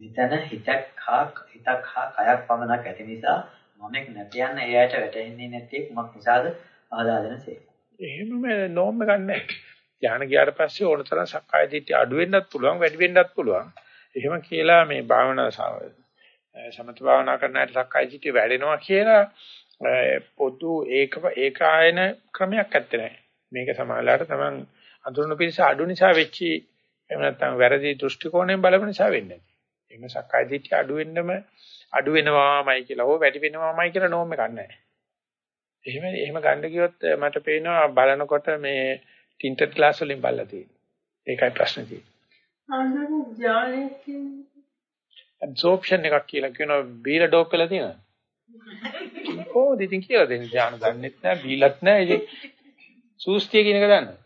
S2: මෙතන හිතක් හා හිතක් හා කයක් පමණක් ඇති නිසා මමෙක් නැති යන ඒ ඇයට වැටෙන්නේ නැත්තේ කුමක් නිසාද ආදා දෙනසේ.
S1: එහෙමම නෝම් එකක් නැහැ. ඥාන ගියාට පස්සේ ඕනතරම් සක්කාය දිට්ඨිය අඩු වෙන්නත් පුළුවන් වැඩි වෙන්නත් පුළුවන්. එහෙම කියලා මේ භාවනා සමත භාවනා කරන අයට සක්කාය දිට්ඨිය වැඩෙනවා කියලා පොදු ඒක ඒකායන ක්‍රමයක් ඇත්තේ නැහැ. මේක සමාජලාට තමන් අඳුරන පිළිස අඩු නිසා වෙච්චි එහෙම නැත්නම් වැරදි දෘෂ්ටි කෝණයෙන් බලපු නිසා වෙන්නේ. එහෙම සක්කාය දිට්ඨිය අඩු වෙන්නම අඩු වෙනවාමයි කියලා හෝ වැඩි වෙනවාමයි කියලා නෝම් එකක් නැහැ. එහෙම එහෙම ගන්න කිව්වොත් මට පේනවා බලනකොට මේ ටින්ටඩ් ග්ලාස් වලින් බලලා තියෙනවා. ඒකයි ප්‍රශ්නේ තියෙන්නේ. absorption එකක් කියලා කියනවා බීර ඩෝප් වෙලා තියෙනවා. කොහොමද ඉතින් කියලා දෙන්නේ? ධාන දන්නෙත් නැහැ, බීලත් නැහැ. ඉතින් සූස්තිය කියන එක දන්නවද?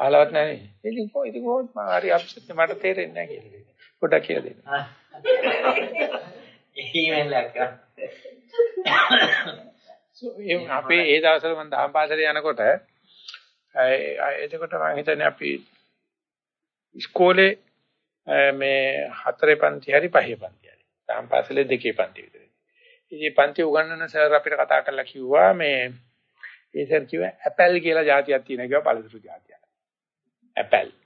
S1: අහලවත් නැහැ නේ. ඉතින් කොහොමද ඉතින් කොහොමද හරි අප්සෙට් මට තේරෙන්නේ නැහැ කියලා. පොඩ්ඩක් කියලා දෙන්න. [LAUGHS]
S2: ඊමේල් එකක්.
S1: අපේ ඒ දවස්වල මම දහම් පාසලේ යනකොට එතකොට මම හිතන්නේ අපි ඉස්කෝලේ මේ හතරේ පන්ති හරි පහේ පන්ති හරි දහම් පාසලේ දෙකේ පන්ති විතර. ඉතින් පන්ති උගන්වන සර් අපිට කතා කරලා කිව්වා මේ ඒ සර් කිව්වා ඇපල් කියලා જાතියක් තියෙනවා කිව්වා පළතුරු જાතියක්. ඇපල්.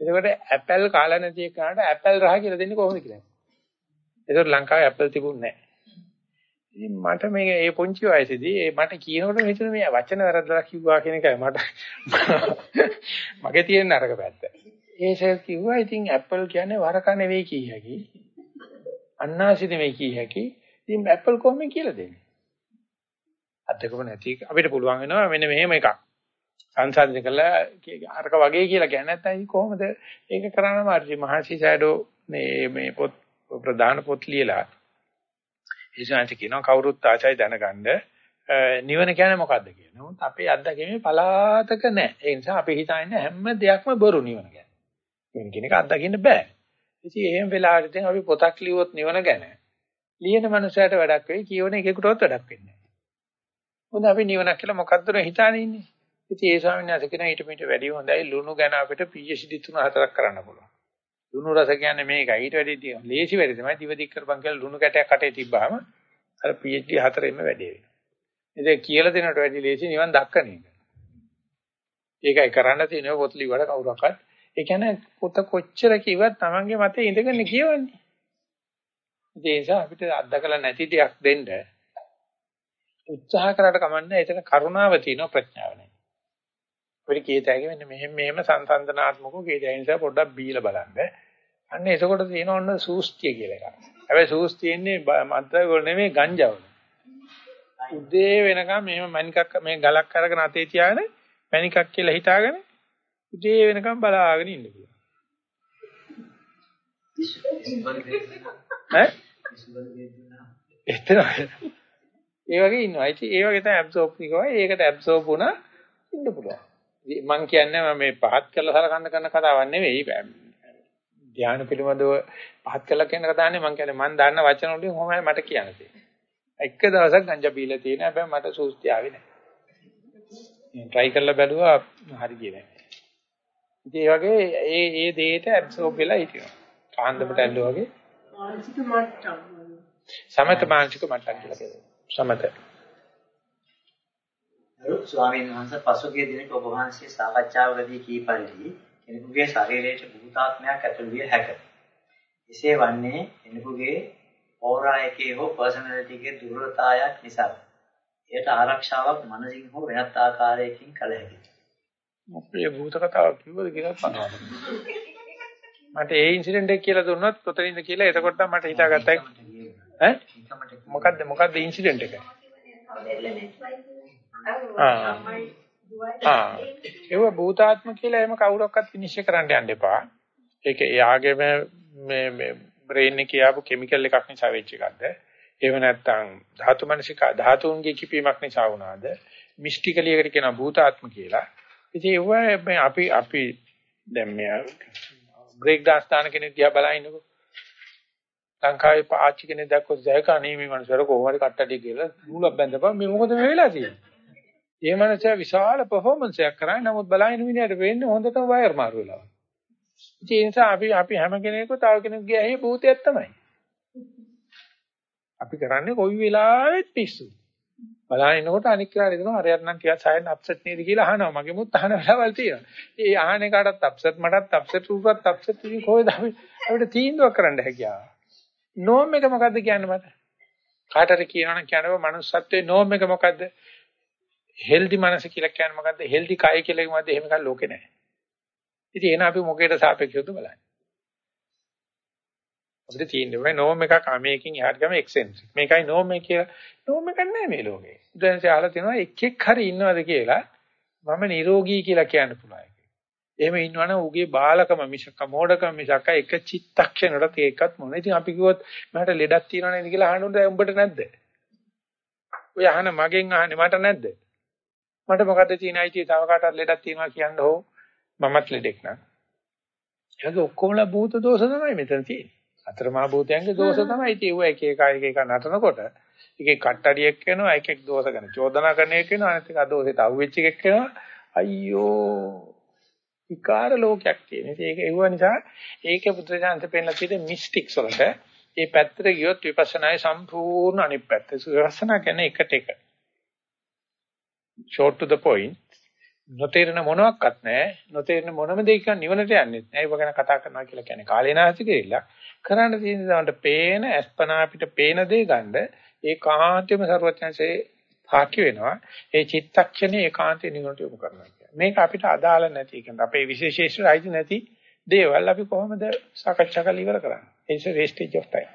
S1: එතකොට ඇපල් කාලා නැති එකට ඇපල් රහ කියලා දෙන්නේ කොහොමද කියලා. ඒකට ලංකාවේ ඇපල් තිබුණේ නැහැ. ඉතින් මට මේ මේ පොන්චි වයසේදී මට කියනකොට හිතුනේ මේ වචන වැරද්දලා කිව්වා කියන එකයි මට [LAUGHS] මගේ තියෙන අරක පැත්ත. ඒ සර් කිව්වා ඉතින් ඇපල් කියන්නේ වරක නෙවෙයි කිය හැකි. අන්නාසි නෙවෙයි කිය හැකි. ඉතින් ඇපල් කොහොමද කියලා දෙන්නේ? අත්දකම නැති අපිට පුළුවන් වෙනවා මෙන්න මෙහෙම එකක්. සංසන්දනය කළා අරක වගේ කියලා කියන්නේ නැත්නම් කොහොමද ඒක කරන්න මාර්ජි මහසි සෑඩෝ මේ මේ පොත් ප්‍රධාන පොත් ලියලා ඒසාන්ති කියනවා කවුරුත් ආචායි දැනගන්න නිවන කියන්නේ මොකද්ද කියලා. නමුත් අපේ අත්දැකීමේ පලාතක නැහැ. ඒ නිසා අපි හිතන්නේ හැම දෙයක්ම බොරු නිවන ගැන. නිවන කියන එක අත්දකින්න බෑ. ඉතින් එහෙම වෙලාවට ඉතින් අපි පොතක් ලියුවොත් නිවන ගැන ලියන මනුස්සයට වැඩක් වෙයි කියවන එකෙකුටවත් වැඩක් වෙන්නේ නැහැ. මොකද අපි නිවනක් කියලා මොකද්ද හිතානේ ඉන්නේ. ඉතින් ඒ ස්වාමීන් වහන්සේ කියන ඊට පිට වැඩි හොඳයි ලුණු ගැන අපිට PhD තුන හතරක් කරන්න පුළුවන්. ලුණු රස කියන්නේ මේකයි. ඊට වැඩි තියෙන ලේසි වැඩි තමයි දිව දික් කරපන් කියලා ලුණු කැටයක් කටේ තිබ්බාම අර PhD හතරෙම වැඩි වෙනවා. ඉතින් කියලා දෙනට වැඩි ලේසි නිවන් දක්කන එක. ඒකයි කරන්න තියෙන පොත් ලිව්වට කවුරක්වත් ඒ කියන්නේ පොත කොච්චර කිව්වත් Tamange මතේ ඉඳගෙන කියවන්නේ. ඒ නිසා අපිට අත්දකලා නැති දෙයක් දෙන්න උත්සාහ කරාට කමන්නේ එතන කරුණාව තියෙනවා ප්‍රඥාව නැහැ. ඔය කීතයක මෙන්න මෙහෙම මෙහෙම සංසන්දනාත්මකව කීතය නිසා පොඩ්ඩක් බීලා බලන්න. අන්න එතකොට තියෙන ඔන්න සූස්තිය කියලා එකක්. හැබැයි සූස්තියන්නේ මද්ද්‍රව්‍ය නෙමෙයි ගංජාවල. උදේ වෙනකම් මෙහෙම මණිකක් මේ ගලක් අරගෙන අතේ තියාගෙන මණිකක් කියලා හිතාගෙන උදේ වෙනකම් බලාගෙන ඉන්න පුළුවන්. ඈ? එතන ඒ වගේ ඉන්නවා. ඒ වගේ තමයි ඇබ්සෝප් එකවා. ඒකට ඇබ්සෝප් වුණා ඉන්න පුළුවන්. මම කියන්නේ මම මේ පහත් කරලා සලකන්න කරන කතාවක් නෙවෙයි. ධ්‍යාන පිළිබඳව පහත් කරලා කියන කතාවනේ මම කියන්නේ මම දන්න වචන වලින් කොහොමයි මට කියන්න තියෙන්නේ. එක දවසක් ගංජා බීලා තියෙන හැබැයි මට සූස්ති ආවේ නැහැ. try කරලා බැලුවා හරි ගියේ නැහැ. ඉතින් ඒ වගේ ඒ ඒ දෙයට ඇබ්සෝබ් වෙලා හිටිනවා. කාන්දමට ඇල්ලුවා වගේ
S5: මානසික මට්ටම්.
S1: සමත මානසික මට්ටම් කියලා කියනවා. සමත.
S2: අරුත් ස්වාමීන් වහන්සේ පසුගිය දිනක ඔබ වහන්සේ සාකච්ඡාවකදී කී පරිදි කෙනෙකුගේ ශරීරයට භූතාත්මයක් ඇතුළු විය හැක. එසේ වන්නේ කෙනෙකුගේ ඕරා එකේ හෝ පර්සනැලිටි එකේ දුර්වලතාවයක් නිසා. එයට ආරක්ෂාවක් මනසින් හෝ වෙනත් ආකාරයකින් කළ හැකියි.
S1: අපේ භූත කතාවක් කිව්වද කියලා බලන්න. මට ඒ ඉන්සිඩන්ට් එක කියලා දුන්නොත් කොතනින්ද කියලා එතකොට මට හිතාගත්තා. ඈ මොකද්ද මොකද්ද ඉන්සිඩන්ට් එක? ආ ඒව භූතාත්ම කියලා එහෙම කවුරක්වත් විනිශ්චය කරන්න යන්න එපා. ඒක එයාගේම මේ මේ බ්‍රේන් එකේ ආපු කිමිකල් එකක් නිසා වෙච්ච එකක්ද? එහෙම නැත්නම් ධාතු මනසික ධාතුන්ගේ කිපීමක් නිසා වුණාද? මිස්ටිකලි එකට කියනවා භූතාත්ම කියලා. ඉතින් ඒව අපි අපි දැන් මේ බ්‍රේක් ඩාන්ස් දාන කෙනෙක් දිහා බලනකො ලංකාවේ පාච්චි කෙනෙක් දැක්කොත් දැක අනේ මේ මනුස්සයර කොහොමද කට්ටඩිය කියලා නූලක් බැඳපන් මේ මොකද මේ වෙලා තියෙන්නේ ඒ මනස විශාල පර්ෆෝමන්ස් එකක් කරා. නමුත් බලහින මිනිහට වෙන්නේ හොඳටම වයර් මාරු වෙලා. ඒ නිසා අපි අපි හැම කෙනෙකු තව කෙනෙකුගේ ඇහි භූතයක් තමයි. අපි කරන්නේ කොයි වෙලාවෙත් පිස්සු. බලහිනකොට අනික් කියලා හිතනවා හරියට නම් ටිකක් සයන් අප්සෙට් නේද කියලා අහනවා. මගෙමුත් අහන වෙලාවල් තියෙනවා. ඒ අහන එකටත් අප්සෙට් මටත් අප්සෙට් රූපත් අප්සෙට් ඉතින් කොහෙද අපි අපිට තීන්දුවක් කරන්න හැකියාව. නෝම් එක මොකද්ද කියන්නේ මට? කාටද කියනවනම් කියනවා මනුස්සත්වයේ නෝම් එක මොකද්ද? හෙල්දි මනස කියලා කියන්නේ මොකද්ද? හෙල්දි කය කියලා කිව්වද එහෙම එකක් ලෝකේ නැහැ. ඉතින් එන අපි මොකේද සාපේක්ෂවද බලන්නේ. අපිට තියෙන්නේ නෝම් එකක් මේකෙන් එහාට ගම එක්සෙන්ට්‍රික්. මේකයි නෝම් එක කියලා. නෝම් එකක් නැහැ මේ ලෝකේ. උදාහරණයක් අහලා තියෙනවා එක් එක් හරි ඉන්නවද කියලා මම නිරෝගී කියලා කියන්න පුළුවන්. එහෙම ඉන්නවනම් උගේ බාලකම මිසක මෝඩකම මිසක එක චිත්තක්ෂණකට ඒකත් මොන. ඉතින් අපි කිව්වොත් මට ලෙඩක් තියෙනව නේද කියලා අහන්න උඹට නැද්ද? ඔය අහන මගෙන් අහන්නේ මට නැද්ද? මට මොකද්ද තියෙන අයිතිය තව කාටවත් ලෙඩක් තියෙනවා කියන්න හෝ මමත් ලෙඩෙක් නං. ඒක ඔක්කොමලා භූත දෝෂ තමයි මෙතන තියෙන්නේ. අතරමා භූතයන්ගේ දෝෂ තමයි තියෙන්නේ. එක එක එක එක නටනකොට එකේ කට්ටඩියක් වෙනවා එකෙක් දෝෂ ගැන චෝදනා කරන එක වෙනවා අනිත් එක අදෝෂයට අහුවෙච්ච එකෙක් වෙනවා. අයියෝ විකාර ලෝකයක් තියෙන. ඒක ඒව නිසා ඒකේ පුත්‍රජාන්ත පෙන්නලා තියෙන මිස්ටික්ස් වලට ඒ පැත්තට ගියොත් විපස්සනායේ සම්පූර්ණ අනිත් පැත්ත. විපස්සනා කියන්නේ එකට එක. Short to the point. නොතේරෙන මොනවත් නැහැ. නොතේරෙන මොනම දෙයක නිවනට යන්නේ නැහැ. ඒක ගැන කතා කරනවා කියලා කියන්නේ කාලේ නාස්ති කියලා. කරන්න තියෙන දවන්ට පේන අස්පනා අපිට පේන දේ ගන්න ඒ කාන්තේම ਸਰවඥන්සේ සාක්ෂි වෙනවා. ඒ චිත්තක්ෂණේ ඒකාන්තේ නිවනට යොමු කරනවා කියන්නේ. මේක අපිට අදාළ නැති කියන්නේ අපේ විශේෂේෂ්ඨයි නැති දේවල් අපි කොහොමද සාකච්ඡා කරලා ඉවර කරන්නේ? it's a wastage of time.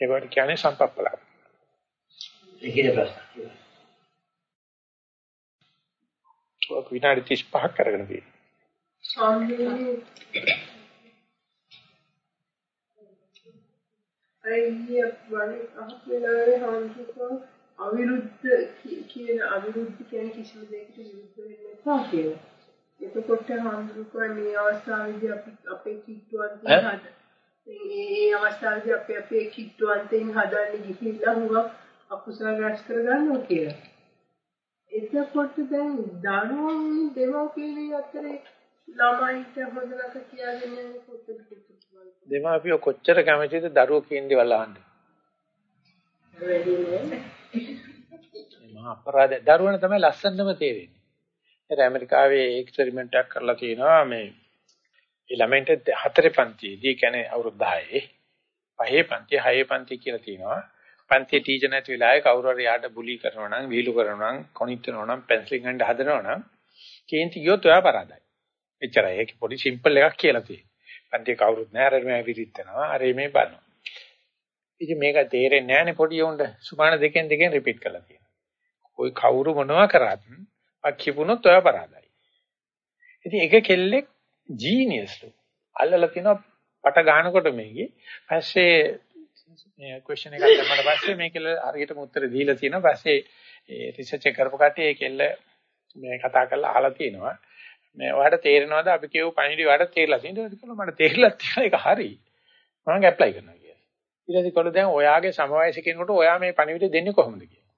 S1: ඒකට කියන්නේ සම්පප්පලාප.
S2: ලිඛිත ප්‍රශ්න.
S1: විනාඩි 35ක් කරගෙන තියෙනවා.
S5: ස්වාමීනි අයිය වනේ අහපෙලාවේ හාන්තුකෝ අවිරුද්ධ කියන අවිරුද්ධ කියන කිසිම දෙයකට විරුද්ධ වෙන්න එපා කියලා. එතකොට හාමුදුරුවෝ මේ අවස්ථාවේදී අපි අපේ කිට්ටුවන් හද ඒ අවස්ථාවේදී අපි අපේ කිට්ටුවන්තෙන් හදන්නේ ගිහිල්ලා හුඟක් අකුසල රැස් කරගන්නවා කියලා. එතකොට දැන් දරුවන් දෙමව්පියන් අතරේ ළමයිට හොඳ නැත කියාගෙන කොතනද
S1: දෙමාපියෝ කොච්චර කැමතිද දරුවෝ කියන දේවල් අහන්න. මහා අපරාධ දරුවන තමයි ලස්සනම තේරෙන්නේ. ඒ ඇමරිකාවේ එක්ස්පෙරිමන්ට් එකක් කරලා තියෙනවා මේ ළමයින්ට හතරේ පන්තියේදී කියන්නේ අවුරුදු 10 පහේ පන්තිය හයේ පන්තිය කියලා තියෙනවා. පන්තියේ ටීචර් නැති වෙලාවේ කවුරු හරි යාට බුලි කරනවා නම් වීලු කරනවා නම් කොනිට් කරනවා නම් පෙන්සිලින් ගන්න හදනවා නම් කේන්ති ගියොත් ඔයා පරාදයි. එච්චරයි. ඒක පොඩි සිම්පල් එකක් කියලා තියෙනවා. පන්තියේ කවුරුත් නැහැ අර මේ විරිත්තනවා. අර මේ බලනවා. ඉතින් මේක තේරෙන්නේ නැහැනේ පොඩි උන්ට. සුමාන දෙකෙන් දෙකෙන් රිපීට් කරලා තියෙනවා. કોઈ කවුරු මොනවා කරත් අක්කිපුණොත් ඔයා පරාදයි. ඉතින් එක කෙල්ලෙක් ජීනියස්ලු. අල්ලලා තිනවා පට ගන්නකොට මේකේ. පස්සේ මේ ක්වෙස්චන් එකක් දැම්මට පස්සේ මේකල හරියටම උත්තර දීලා තියෙනවා. පස්සේ ඒ රිසර්ච් එක කරපු කට්ටිය ඒ කෙල්ල මේ කතා කරලා අහලා තියෙනවා. මේ ඔයාලට තේරෙනවද අපි කියව පණිවිඩය ඔයාලට තේරලා තියෙනවද කියලා මට තේරිලා තියෙනවා ඒක හරි. මම ඇප්ලයි කරනවා කියලා. ඊට පස්සේ කොළ දැන් ඔයාගේ සමවයස කෙනෙකුට ඔයා මේ පණිවිඩය දෙන්නේ කොහොමද කියලා.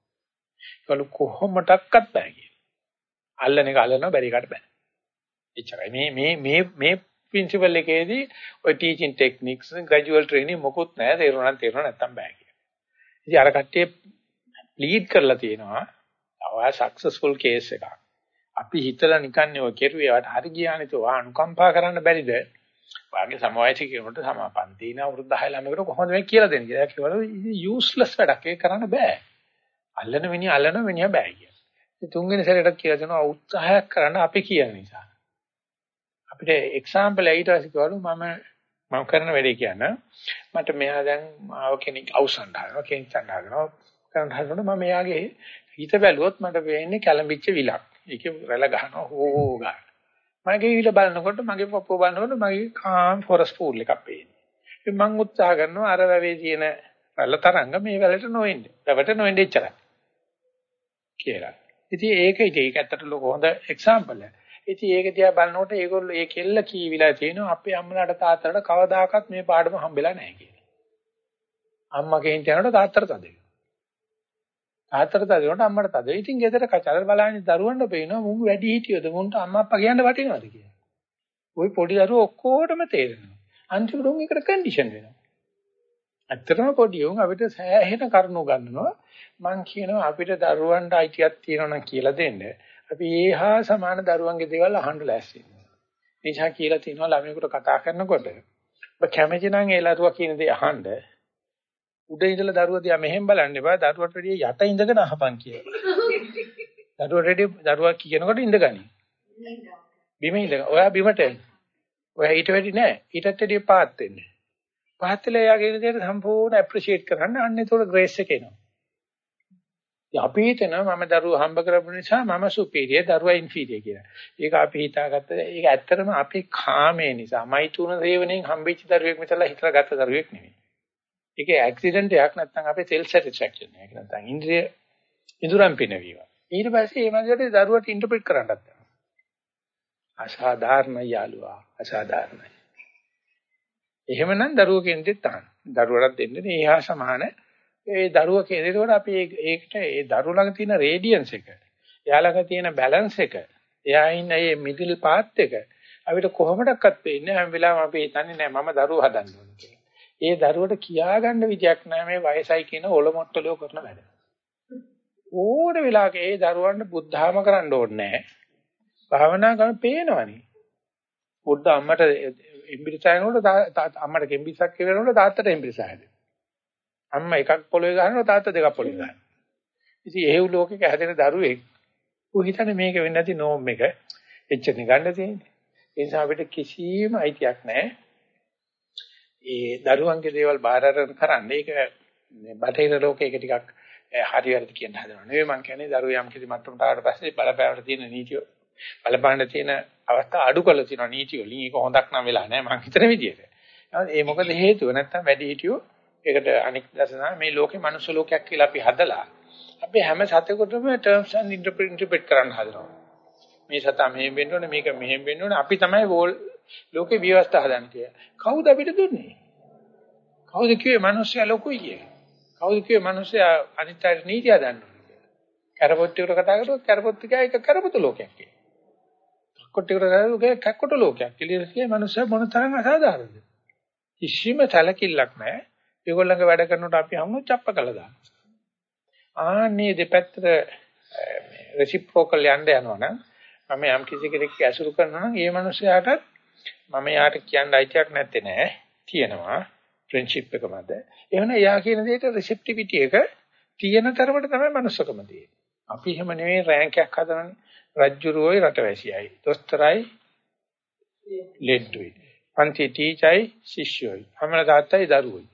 S1: ඒකලු කොහොමඩක්වත් බෑ කියලා. අල්ලන එක අල්ලනවා බැරි එකට බෑ. එච්චරයි. මේ මේ මේ මේ ප්‍රින්සිපල් එකේදී ඔය ටීචින් ටෙක්නික්ස් ග්‍රැජුවල් ට්‍රේනින් මොකුත් නැහැ තේරුණා නම් තේරුණා නැත්තම් බෑ කියලා. ඉතින් අර කට්ටිය ලීඩ් කරලා තියෙනවා. ඔය සක්සස්ෆුල් කේස් එකක්. අපි හිතලා නිකන් ඔය කෙරුවේ වට හරි ගියානේ તો අනුකම්පා කරන්න බැරිද? වාගේ සමවයසික කෙනෙකුට සමාපන්තින අවුරුදු 10 ළමයකට කොහොමද මේ කියලා දෙන්නේ කියලා කිව්වලු ඉතින් යූස්ලස් වැඩක් ඒක කරන්න බෑ. අල්ලන මිනිහ අල්ලන මිනිහ බෑ කියලා. ඉතින් තුන්වෙනි සැරේටත් කියලා දෙනවා උත්සාහයක් කරන්න අපි කියන නිසා. අපිට එක්සැම්පල් ඊට පස්සේ කිව්වලු මම මම කරන වැඩේ කියන මට මෙයා දැන් ආව කෙනෙක් අවසන් හදනවා කෙනෙක් හදනවා කරන්න හදනකොට මම එයාගේ හිත බැලුවොත් මට වෙන්නේ කැළඹිච්ච විලක්. ඒකේ රැළ ගහනවා හෝ ගන්න. මගේ විල බලනකොට මගේ පපුව බලනකොට මගේ කාම් ෆොරස්ට් පූල් එකක් පේන්නේ. ඉතින් මම උත්සාහ කරනවා අර වැවේ තියෙන රැළ තරංග මේ වැලට නොවෙන්න. වැවට නොවෙන්න එච්චරයි. කියලා. ඉතින් ඒක ඉතින් ඒක ඇත්තට ලොකු හොඳ එක්සැම්පල් එකක්. ඉතින් ඒක දිහා බලනකොට ඒගොල්ලෝ ඒ කෙල්ල කීවිලා තියෙනවා අපේ අම්මලාට තාත්තලාට කවදාකවත් මේ පාඩම හම්බෙලා නැහැ කියලා. අම්මා කෙන් යනකොට තාත්තට තදේ. තාත්තට තද වෙනකොට අම්මට තද. ඉතින් ගෙදර කචල් බලන්නේ දරුවන්ට පේනවා මුන් වැඩි හිටියද මුන්ට අම්මා අප්පා කියන්න වටිනවද කියලා. ওই පොඩි දරුවෝ ඔක්කොටම තේරෙනවා. අන්තිමට උන් එකට කන්ඩිෂන් වෙනවා. ඇත්තටම පොඩි උන් අපිට සෑහෙන කරුණු ගන්නවා. මං කියනවා අපිට දරුවන්ට අයිතියක් තියෙනවා නම් කියලා දෙන්න. අපි ඒහා සමාන දරුවන්ගේ දේවල් අහන්න ලෑස්ති වෙනවා. නිසා කියලා තියෙනවා ළමයෙකුට කතා කරනකොට ඔබ කැමති නම් ඒ ලරුවා කියන දේ අහන්න උඩ ඉඳලා දරුවා දිහා මෙහෙම බලන්න එපා දරුවට වැඩිය යට ඉඳගෙන අහපන් කියලා. දරුවට වැඩිය දරුවා කියනකොට ඉඳගනි. බිම ඉඳ. ඔයා බිමට එන්න. ඔයා ඊට වැඩි නෑ. ඊටත් වැඩිය පාත් වෙන්න. පාත් වෙලා එයාගේ දේට සම්පූර්ණ ඇප්‍රීෂিয়েට් කරන්න අන්න ඒතකොට ග්‍රේස් එක එනවා. අපි හිතනවා මම දරුවෝ හම්බ කරපු නිසා මම සුපීරියර් දරුවා ඉන්ෆීරියර් කියලා. ඒක අපි හිතාගත්ත ඒක ඇත්තටම අපේ කාමයේ නිසා. මෛතුන සේවනයෙන් හම්බෙච්ච දරුවෙක් මෙතනලා හිතලා ගත්ත දරුවෙක් නෙවෙයි. ඒකේ ඇක්සිඩන්ට් එකක් නැත්නම් අපේ සෙල්ෆ් සැටිස්ෆැක්ෂන් එක නැත්නම් ඉන්ද්‍රිය ඉඳුරම් පිනවීම. ඊට පස්සේ මේ මනසට දරුවට ඉන්ටර්ප්‍රිට් කරන්නත් යනවා. අසාධාරණ යාළුවා අසාධාරණයි. එහෙමනම් දරුවෝ කෙනෙක් තාන. දරුවටත් දෙන්නේ ඒහා සමාන ඒ දරුවා කෙරේට අපි ඒකට ඒ දරුව ළඟ තියෙන රේඩියන්ස් එක, එයා ළඟ තියෙන බැලන්ස් එක, එයා ඉන්න මේ මිඩල් පාත් එක අපිට කොහොමඩක්වත් පේන්නේ හැම වෙලාවෙම අපි හිතන්නේ නෑ මම දරුවෝ හදන්න ඕනේ කියලා. ඒ දරුවට කියාගන්න විදියක් නෑ මේ වයසයි කියන ඔලොමොට්ටලියෝ කරන වැඩ. ඕන වෙලාවක ඒ දරුවන්ට බුද්ධාම කරන්න ඕනේ නෑ. භාවනා කරන පේනවනේ. පොඩ්ඩ අම්මට එම්බිරිසායනකොට අම්මට කෙම්බිසක් කියනකොට තාත්තට එම්බිරිසායද. අම්මා එකක් පොළවේ ගහනවා තාත්තා දෙකක් පොළවේ ගහනවා. ඉතින් එහෙව් ලෝකෙක හැදෙන දරුවෙක් ඌ හිතන්නේ මේක වෙන්නේ නැති නෝම් එක එච්චරනේ ගන්න තියෙන්නේ. ඒ නිසා අපිට කිසිම අයිතියක් නැහැ. ඒ දරුවන්ගේ දේවල් බාර අරන් කරන්න. ඒක මේ බටහිර ලෝකයක ටිකක් හරි වැරදි කියන හදනවා. නෙවෙයි මම කියන්නේ දරුවෝ යම් කිසි මට්ටමකට ආවට පස්සේ බලපෑමට තියෙන නීතිය බලපාන්න තියෙන අවස්ථා අඩු කරලා තියෙනවා නීතිය වලින්. ඒක හොඳක් නම් වෙලා නැහැ මම හිතන විදිහට. ඒ මොකද හේතුව නැත්තම් වැඩි හිටියෝ ඒකට අනික් දර්ශන මේ ලෝකේ මනුස්ස ලෝකයක් කියලා අපි හදලා අපි හැම සතෙකුටම terms and interpret කරන්න හදනවා. මේ සතා මෙහෙම වෙන්න ඕනේ මේක මෙහෙම වෙන්න ඕනේ අපි තමයි වෝල් ලෝකේ ව්‍යවස්ථා හදන්න කියලා. කවුද අපිට දුන්නේ? කවුද කිව්වේ මිනිස්සයා ලොකුයි කියලා? කවුද කිව්වේ මිනිස්සයා අනිත් අයට නීති හදන්න ඕනේ කියලා? කරපොත්තියට කතා කරද්දී කරපොත්ති කිය එක කරපොතු ලෝකයක් කියලා. කක්කොට්ටියට කතා කරද්දී කක්කොට ලෝකයක් කියලා කියේ මිනිස්සයා මොන තරම් අසාධාරණද? කිසිම සැලකිල්ලක් නැහැ. ඒගොල්ලන්ගේ වැඩ කරනකොට අපි හම්ු චප්ප කළා දානවා. ආන්නේ දෙපැත්තට රෙසිප්‍රොකල් යන්න යනවනම් මම යම් කිසි කෙනෙක් ඇසුරු කරනවා නම් ඒ මනුස්සයාටත් මම යාට කියන්න අයිතියක් නැත්තේ නෑ තියෙනවා ෆ්‍රෙන්ඩ්ෂිප් එක මැද එහෙනම් යා කියන දෙයට රිසෙප්ටිවිටි එක තියෙන තරමට තමයි මනුස්සකම තියෙන්නේ. අපි එහෙම නෙවෙයි රෑන්ක් එකක් හදනනේ රජ්ජුරුවෝයි රටවැසියයි. දොස්තරයි ලෙඩ්ඩුයි පන්ති ටීචයි ශිෂ්‍යෝයි හැමල තාත්තයි දරුවෝයි.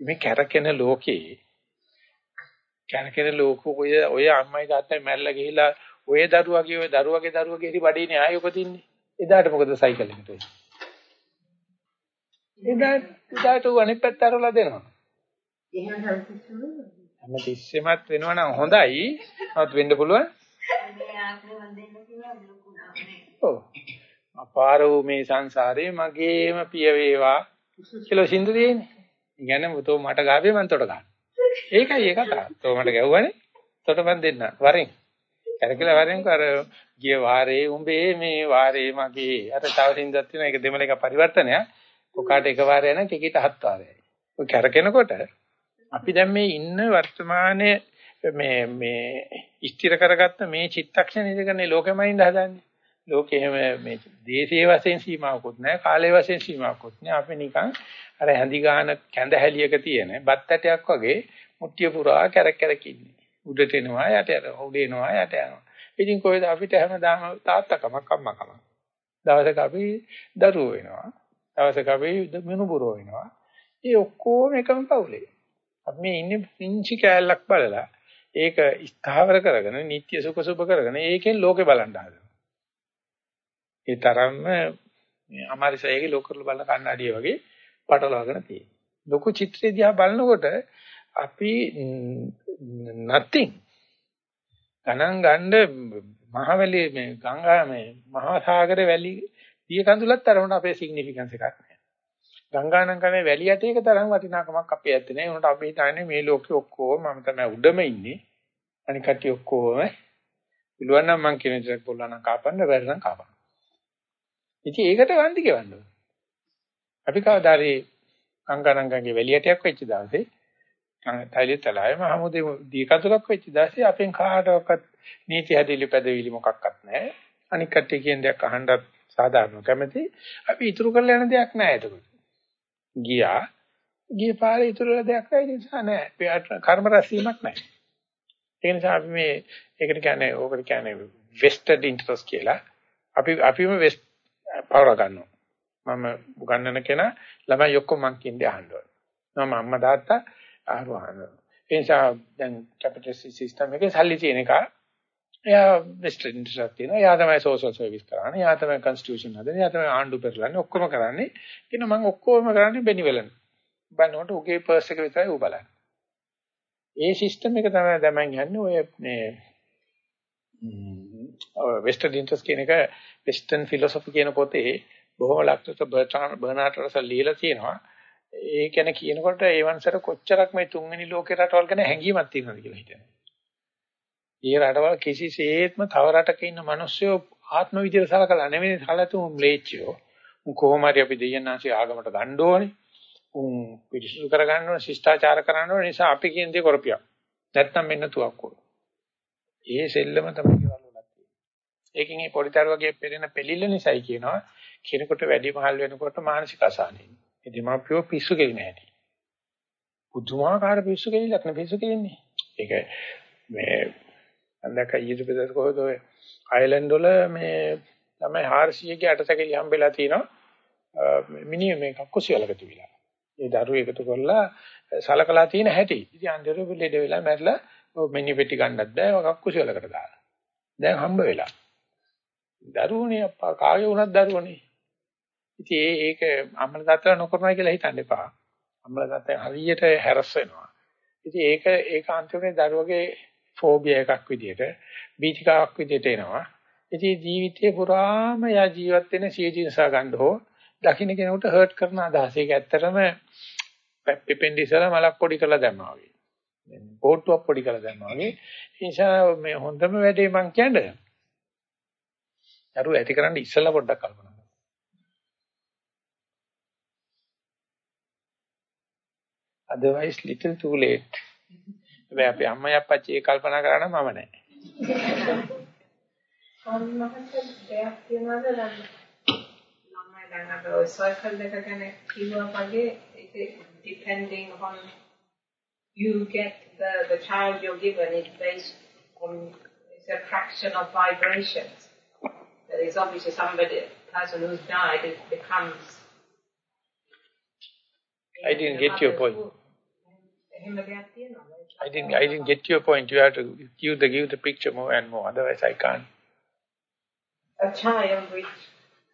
S1: මේ කැරකෙන ලෝකේ කැරකෙන ලෝක ඔය ඔය අම්මයි තාත්තයි මැරලා ගිහිලා ඔය දරුවාගේ ඔය දරුවාගේ දරුවාගේ ඉරි බඩේනේ ආයෙ උපදින්නේ. එදාට මොකද සයිකල් එකට වෙන්නේ? එදාට එදාට උ අනිත් පැත්ත අරලා දෙනවා.
S3: එහෙම හැමතිස්සෙම
S1: හැම තිස්සෙමත් වෙනවා නම් හොඳයි. නමුත් වෙන්න පුළුවන්.
S3: මේ ආත්මෙ වන්දෙන්න කියලා ලොකුනා නේ.
S1: ඔව්. අපාර වූ මේ සංසාරේ මගේම පිය වේවා කියලා සින්දු දෙන්නේ. ඉගෙන මුතෝ මට ගාවේ මන් තොට ගන්න. ඒකයි ඒ කතාව. තෝ මට ගැව්වනේ. තොට මන් දෙන්න. වරෙන්. කරකලා වරෙන්ක අර ගිය වාරේ උඹේ මේ වාරේ මගේ අර තව සින්දක් තියෙන එක දෙමළ එක පරිවර්තනය කොකාට එක වාරය නම් ටිකිට හත් වාරයයි. ඔය කරකිනකොට අපි දැන් මේ ඉන්න වර්තමානයේ මේ මේ ස්ථිර කරගත්ත මේ චිත්තක්ෂණ ඉඳගෙන ලෝකෙමයින්ද හදන්නේ. ලෝකේ හැම මේ දේශීය වශයෙන් සීමාවකුත් නැහැ කාලයේ වශයෙන් සීමාවකුත් නැහැ. අපි නිකන් අර හැඳි ගාන කැඳ හැලියක තියෙන බත් ඇටයක් වගේ මුට්ටිය පුරා කැරක් කැරක් ඉන්නේ. උඩට එනවා යට යනවා උඩ එනවා යට යනවා. ඉතින් කොහෙද අපිට හැමදාම තාත්තකමක් අම්මකමක්. දවසක අපි දරුවෝ වෙනවා. දවසක අපි මිනුපුරෝ වෙනවා. ඒ ඔක්කොම එකම පවුලේ. අපි මේ ඉන්නේ පිංචි කෑල්ලක් බලලා ඒක ස්ථාවර කරගෙන නිත්‍ය සුඛ සුභ කරගෙන ඒකෙන් ලෝකේ බලන්න හදනවා. ඒ තරම්ම මේ අමාරිසයගේ ලෝකවල බලන කන්නඩිය වගේ පටලවාගෙන තියෙනවා. ලොකු චිත්‍රය දිහා බලනකොට අපි nothing ගණන් ගන්න මහවැලි මේ ගංගා මේ මහා සාගර වැලි දිය කඳුලත් තරමට අපේ සිග්නිෆිකන්ස් එකක් නැහැ. ගංගානම් කමේ වැලි යටේක තරම් වටිනාකමක් අපේ ඇත්තේ නැහැ. උනට අපි හිතන්නේ මේ ලෝකෙ ඔක්කොම මම තමයි උඩම ඉන්නේ. අනික කට්ටිය ඔක්කොම පුළුවන් නම් මං කියන දේ පුළුවන් නම් කාපන්න බැරි නම් කාපන්න. ඉතින් ඒකට වන්දි ගෙවන්න ඕනේ. අපි කවදාරි ගංගානංගගේ වැලි යටයක් වෙච්ච දවසේ තයිලේ තලාවේ මහමුදේ දීකතුලක් වෙච්ච දැසේ අපෙන් කාටවත් නීති හැදෙලි පැදවිලි මොකක්වත් නැහැ. අනික් කට්ටිය කියන දෙයක් අහන්නත් සාධාරණ කැමති. අපි ඉතුරු කරලා යන දෙයක් නැහැ එතකොට. ගියා. ගිය පාරේ ඉතුරු වෙලා දෙයක් නැහැ නිසා නැහැ. කර්ම රැස්වීමක් නැහැ. ඒ නිසා අපි මේ ඒකට කියන්නේ ඕකට කියන්නේ vested interest කියලා. අපි අපිම වෙස්ට් පවර ගන්නවා. මම උගන්නන කෙනා ළමයි ඔක්කොම මං කියන්නේ අහන්න ඕනේ. මම අම්මා තාත්තා අහරුවාන. ඒ නිසා දැන් කැපිටලිස්ට් සිස්ටම් එකේ සල්ලි තියෙන එක එයා වෙස්ටර්න් ඉන්ට්‍රස්ට් තියෙනවා. එයා තමයි සෝෂල් සර්විස් කරන්නේ. එයා තමයි කන්ස්ටිටියුෂන් හදන්නේ. එයා තමයි ආණ්ඩු පෙරලන්නේ. ඔක්කොම කරන්නේ. කියන මම ඔක්කොම කරන්නේ බෙනිවලන්. බලනකොට උගේ පර්ස් එක විතරයි ඌ බලන්නේ. ඒ සිස්ටම් එක තමයි දැන් මම යන්නේ ඔය මේ වෙස්ටර්න් ඉන්ට්‍රස් කියන එක වෙස්ටර්න් ෆිලොසොෆි කියන පොතේ බොහොම ලක්ෂිත බර්නාඩ් රසල් ලියලා තියෙනවා. ඒ ගැන කියනකොට ඒ වන්සර කොච්චරක් මේ තුන්වෙනි ලෝකේ රටවල් ගැන හැඟීමක් තියෙනවද කියලා හිතෙනවා. ඊ රටවල් කිසිසේත්ම තව රටක ඉන්න මිනිස්සු ආත්ම විදියට සලකලා නෙවෙයි සලතු ම්ලේච්චයෝ. උන් කොහොම හරි අපි දෙයයන්ාංශي ආගමට ගන්න ඕනේ. උන් පිරිසිදු කරගන්න ඕනේ, ශිෂ්ටාචාර කරන්න ඕනේ. නිසා අපි කියන දේ කරපියා. නැත්තම් මෙන්න තුවක්කුව. ඒ සෙල්ලම තමයි කියවල උනත් තියෙන්නේ. ඒකෙන් මේ පොඩිතර වගේ පෙරෙන පෙලිල්ල නිසායි කියනවා. කෙනෙකුට වැඩි මහල් වෙනකොට මානසික අසහනෙයි. ඒ දෙමාපියෝ පිස්සු කෙලින හැටි. පුදුමාකාර පිස්සු කෙලිලක් නේ පිස්සු කෙලින්නේ. ඒක මේ අන්දක ඊජිප්තේ කොහොද ඔය අයර්ලන්ඩ් වල මේ තමයි 400ගේ අටසකලි හම්බෙලා තිනවා මිනිහ මේ කක්කුසියලක තිබිලා. ඒ දරුවෝ එකතු කරලා සලකලා තියෙන හැටි. ඉතින් අන්තිමට ලෙඩ වෙලා මැරිලා මිනිහ පෙට්ටි ගන්නත් බෑ කක්කුසියලකට දාලා. දැන් හම්බ වෙලා. දරුවෝනේ අප්පා කාගේ වුණත් දරුවෝනේ. ඉතින් ඒ ඒක අම්මල තාත්තලා නොකරනවා කියලා හිතන්න එපා. අම්මල තාත්තා හරියට හැරස් වෙනවා. ඉතින් ඒක ඒක අන්තිමට දරුවගේ ෆෝබියා එකක් විදියට බීතිකාවක් විදියට එනවා. ඉතින් ජීවිතේ පුරාම යා ජීවත් වෙන සියජිනසා ගන්න හෝ දකින්න කෙනෙකුට හර්ට් කරන අදහස. ඒක ඇත්තටම පිපෙන්ඩි ඉස්සලා මලක් පොඩි කරලා දැම්මා වගේ. පොට්ටුවක් පොඩි කරලා දැම්මා වගේ. ඒ නිසා මේ හොඳම වැඩේ මං කියන්නේ. දරුවෝ ඇති කරන්න ඉස්සලා පොඩ්ඩක් කල්පනා කරන්න. otherwise little too late. හැබැයි අපි අම්මයි අප්පච්චි ඒ කල්පනා කරා නම් මම නැහැ.
S3: සම්මහත් දෙයක් තියනවාද නම් මම දැන් අර ඔය සර්කල් එක ගැන කිව්වා වගේ ඒක depending on you get the the child you're given is based on it's a fraction of vibrations. There is obviously somebody person who's died it becomes
S1: I didn't get your point. I didn't I didn't get your point. You have to give the give the picture more and more. Otherwise, I can't.
S3: A child which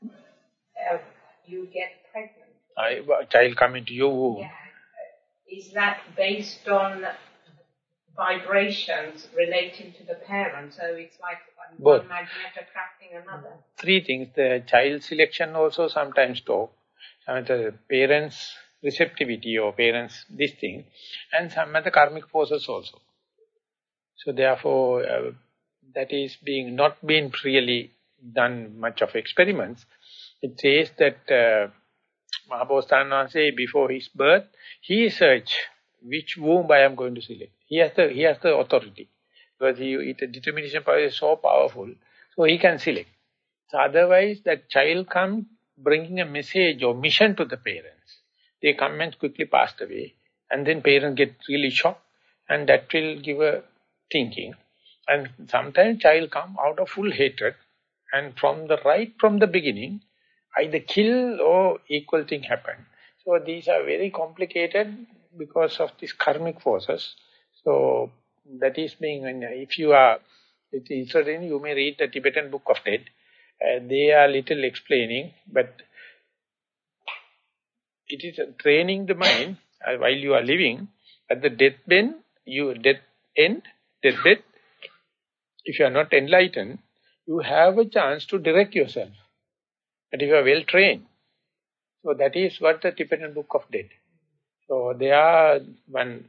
S3: uh, you get pregnant.
S1: I, a child coming to your womb.
S3: Yeah. Is that based on vibrations relating to the parent? So it's like one,
S1: Both.
S3: magnet attracting another.
S1: Three things. The child selection also sometimes talk. Some the parents receptivity or parents this thing. And some of the karmic forces also. So therefore, uh, that is being not being really done much of experiments. It says that uh, say before his birth, he search which womb I am going to select. He has the, he has the authority. Because he, the determination power is so powerful, so he can select. So otherwise, that child comes bringing a message or mission to the parents. They come and quickly passed away. And then parents get really shocked. And that will give a thinking. And sometimes child come out of full hatred. And from the right from the beginning, either kill or equal thing happen. So these are very complicated because of these karmic forces. So that is being, if you are interested you may read the Tibetan Book of Dead. Uh, they are little explaining, but it is training the mind uh, while you are living. At the deathbed, you death end, deathbed, if you are not enlightened, you have a chance to direct yourself. But if you are well trained, so that is what the Tibetan Book of Dead. So there are one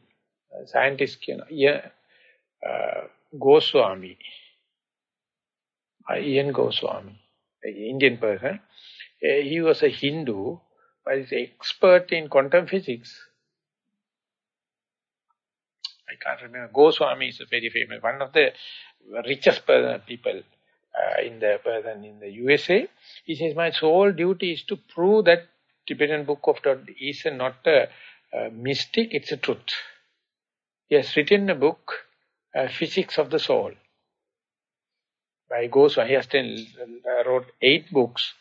S1: uh, scientist, you know, yeah, uh, Goswami, uh, Ian Goswami, an Indian person. Uh, he was a Hindu, but he's expert in quantum physics. I can't remember. Goswami is a very famous, one of the richest people uh, in the person in the USA. He says, my sole duty is to prove that Tibetan Book of Todd is not a, a mystic, it's a truth. He has written a book, uh, Physics of the Soul. By Goswami, he has ten, uh, wrote eight books.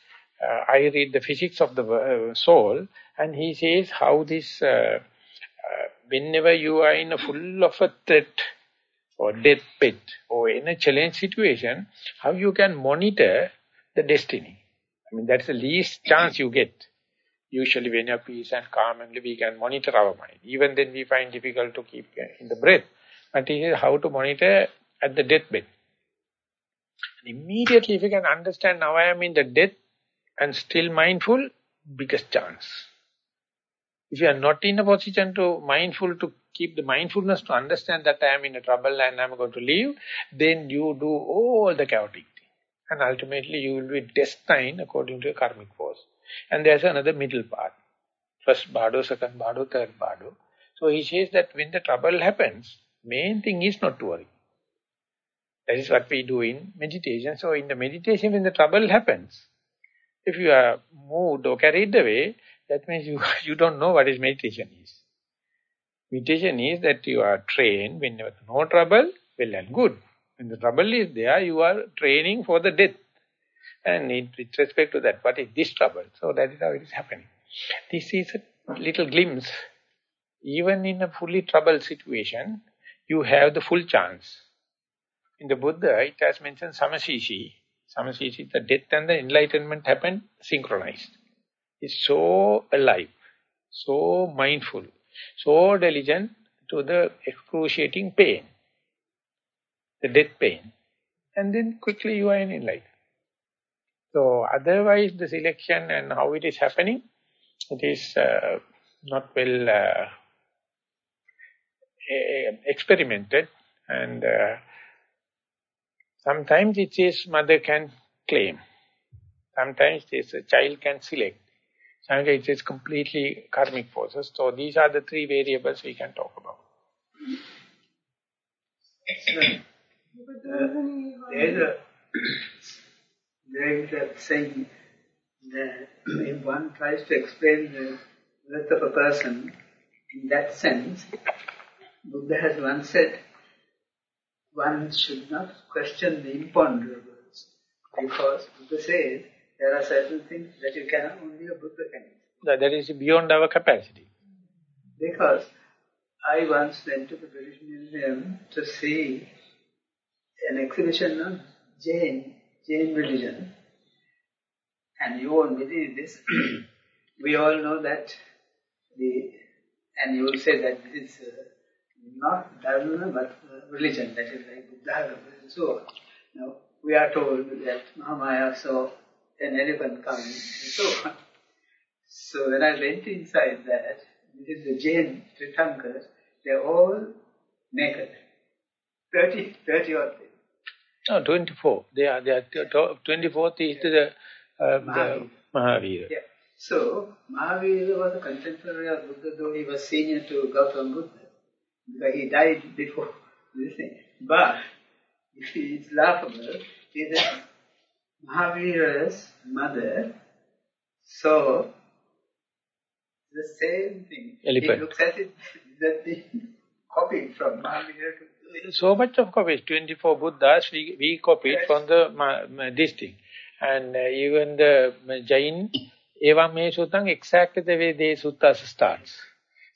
S1: Uh, I read the Physics of the uh, Soul, and he says how this, uh, whenever you are in a full of a threat, or death pit, or in a challenge situation, how you can monitor the destiny. I mean, that's the least chance you get. Usually when you're peace and calm and we can monitor our mind. Even then we find difficult to keep in the breath. but it is how to monitor at the deathbed. And immediately if you can understand now I am in the death and still mindful, biggest chance. If you are not in a position to mindful to keep the mindfulness to understand that I am in a trouble and I am going to leave, then you do all the chaotic thing. And ultimately you will be destined according to a karmic force. And there's another middle part. First bardo, second bardo, third bardo. So he says that when the trouble happens, main thing is not to worry. That is what we do in meditation. So in the meditation, when the trouble happens, if you are moved or carried away, that means you, [LAUGHS] you don't know what is meditation is. Meditation is that you are trained when there is no trouble, well and good. When the trouble is there, you are training for the death. And with respect to that, what is this trouble? So that is how it is happening. This is a little glimpse. Even in a fully troubled situation, you have the full chance. In the Buddha, it has mentioned samashishi. Samashishi, the death and the enlightenment happened synchronized. It's so alive, so mindful, so diligent to the excruciating pain, the death pain. And then quickly you are in enlightenment. So otherwise the selection and how it is happening, it is uh, not well uh, experimented and uh, sometimes it is mother can claim. Sometimes it is a child can select. Sometimes it is completely karmic forces. So these are the three variables we can talk about.
S6: Excellent. Uh, there is a there is a saying that if one tries to explain the birth of a person in that sense, Buddha has once said, one should not question the imponderables because Buddha says there are certain things that you cannot, only a Buddha can
S1: That, that is beyond our capacity.
S6: Because I once went to the British Museum to see an exhibition on Jain, Jain religion. And you won't believe this. [CLEARS THROAT] we all know that the, and you will say that this is uh, not dharma but uh, religion, that is like Buddha and so on. Now, we are told that Mahamaya saw an elephant coming and so on. So when I went inside that, this is the Jain Tirthankars, they're all naked. 30, 30 odd
S1: No, 24. They are, they are 24th is the, uh, the Mahavira.
S6: Yeah. So, Mahavira was a contemporary of Buddha, though he was senior to Gautama Buddha. Because he died before [LAUGHS] this thing. But, [LAUGHS] it's laughable, is that Mahavira's mother saw the same thing.
S1: Elephant.
S6: He looks at it, [LAUGHS] that the copied from Mahavira to...
S1: So much of copies, 24 Buddhas, we, we copied yes. from the this thing. And uh, even the Jain, Evam Me Sutang, exactly the way the suttas starts.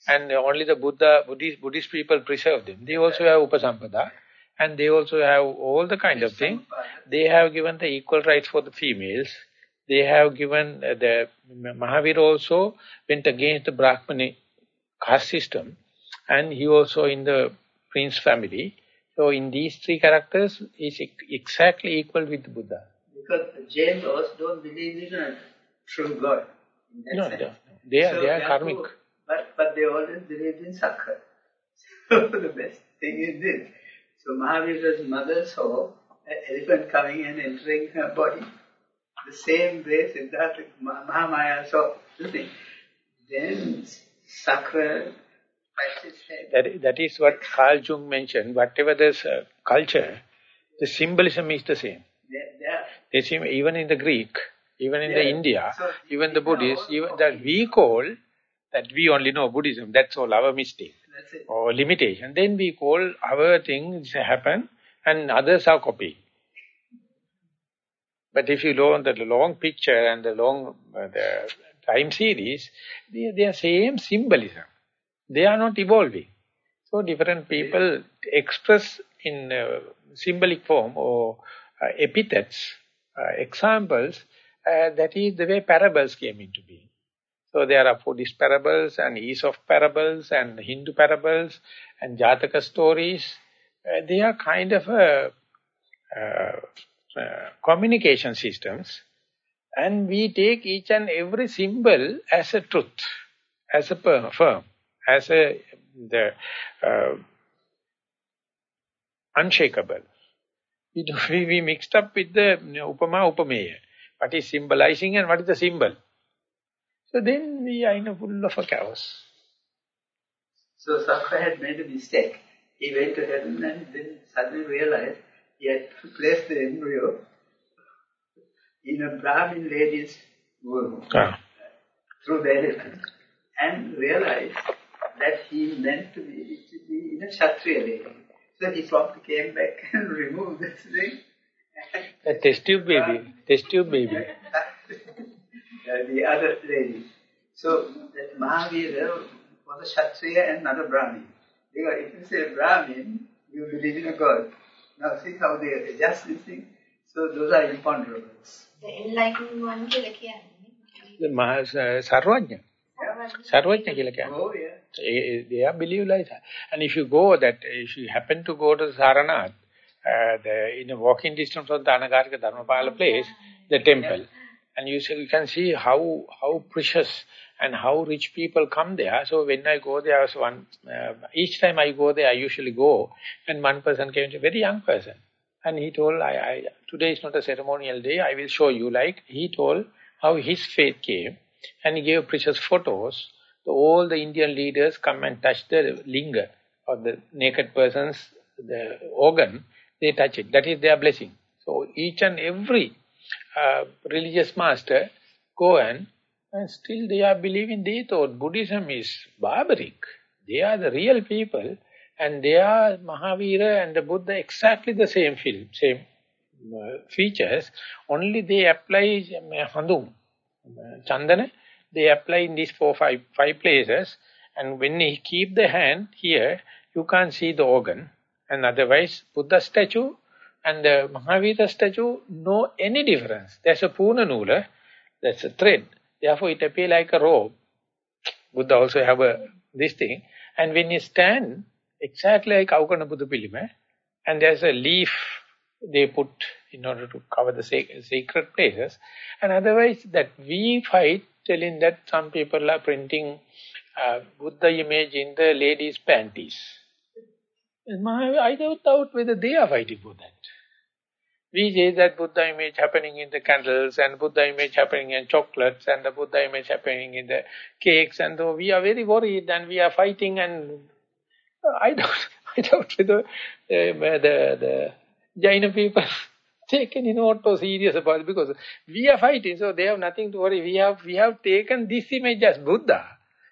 S1: And only the Buddha, Buddhist, Buddhist people preserve them. They also have Upasampada. And they also have all the kind of thing. They have given the equal rights for the females. They have given uh, the Mahavir also went against the Brahmani caste system. And he also in the prince family. So in these three characters, is exactly equal with Buddha.
S6: Because the Jain also don't believe in a true God.
S1: No, no, they are, so they are karmic.
S6: But, but they always believe in Sakha. [LAUGHS] So the best thing is this. So Mahavira's mother saw an elephant coming and entering her body. The same way Siddhartha Mahamaya saw. Then Sakra
S1: that, that is what Carl Jung mentioned. Whatever this uh, culture, the symbolism is the same.
S6: Yeah,
S1: They seem even in the Greek, even in yeah. the India, so, even the Buddhists, even that we call that we only know Buddhism. That's all our mistake or limitation. Then we call our things happen and others are copying. But if you learn the long picture and the long uh, the time series, they, they are same symbolism. They are not evolving. So different people express in uh, symbolic form or uh, epithets, uh, examples, uh, that is the way parables came into being. So there are Buddhist parables and Aesop parables and Hindu parables and Jataka stories uh, they are kind of a, uh, communication systems and we take each and every symbol as a truth, as a firm, as a the uh, unshakable. We, do, [LAUGHS] we, we mixed up with the you know, upama upameya. What is symbolizing and what is the symbol? So then we are in a full of a chaos.
S6: So Sakha had made a mistake. He went to heaven and then suddenly realized he had to place the embryo in a Brahmin lady's womb
S1: ah.
S6: through the elephant and realized that he meant to be, to be in a Kshatriya lady. So he promptly came back [LAUGHS] and removed this ring.
S1: A test tube baby, test tube baby.
S6: the other lady. So that Mahavira was a Kshatriya and not a Brahmin. Because if you say Brahmin, you believe in a god. Now see how they are just listening. So those are imponderables.
S3: The enlightened one kya? The
S1: Mahasarvanya. uh, සර්වඥ කියලා කියන්නේ.
S6: Oh yeah.
S1: They are believe like that. And if you go that, if you happen to go to Saranath, uh, the, in a walking distance from the Anagarika Dharmapala place, the temple, and you, see, you can see how how precious and how rich people come there. So when I go there, was one uh, each time I go there, I usually go, and one person came to a very young person, and he told, I, I today is not a ceremonial day. I will show you. Like he told how his faith came, and he gave precious photos so all the Indian leaders come and touch the linga or the naked person's the organ, they touch it. That is their blessing. So each and every uh, religious master go and, and still they are believing, they thought Buddhism is barbaric. They are the real people and they are Mahavira and the Buddha exactly the same film, same uh, features. Only they apply uh, Chandana, they apply in these four, five, five places. And when he keep the hand here, you can't see the organ. And otherwise, Buddha statue and the Mahavira statue, no any difference. There's a Puna Nula, that's a thread. Therefore, it appear like a robe. Buddha also have a this thing. And when you stand, exactly like Aukana Buddha Pilima, and there's a leaf they put in order to cover the sacred places. And otherwise, that we fight telling that some people are printing uh, Buddha image in the ladies' panties. I don't doubt whether they are fighting for that. We say that Buddha image happening in the candles and Buddha image happening in chocolates and the Buddha image happening in the cakes and though we are very worried and we are fighting and I [LAUGHS] doubt, I doubt whether uh, the, the Jaina people taken in auto serious about it because we are fighting, so they have nothing to worry. We have we have taken this image as Buddha,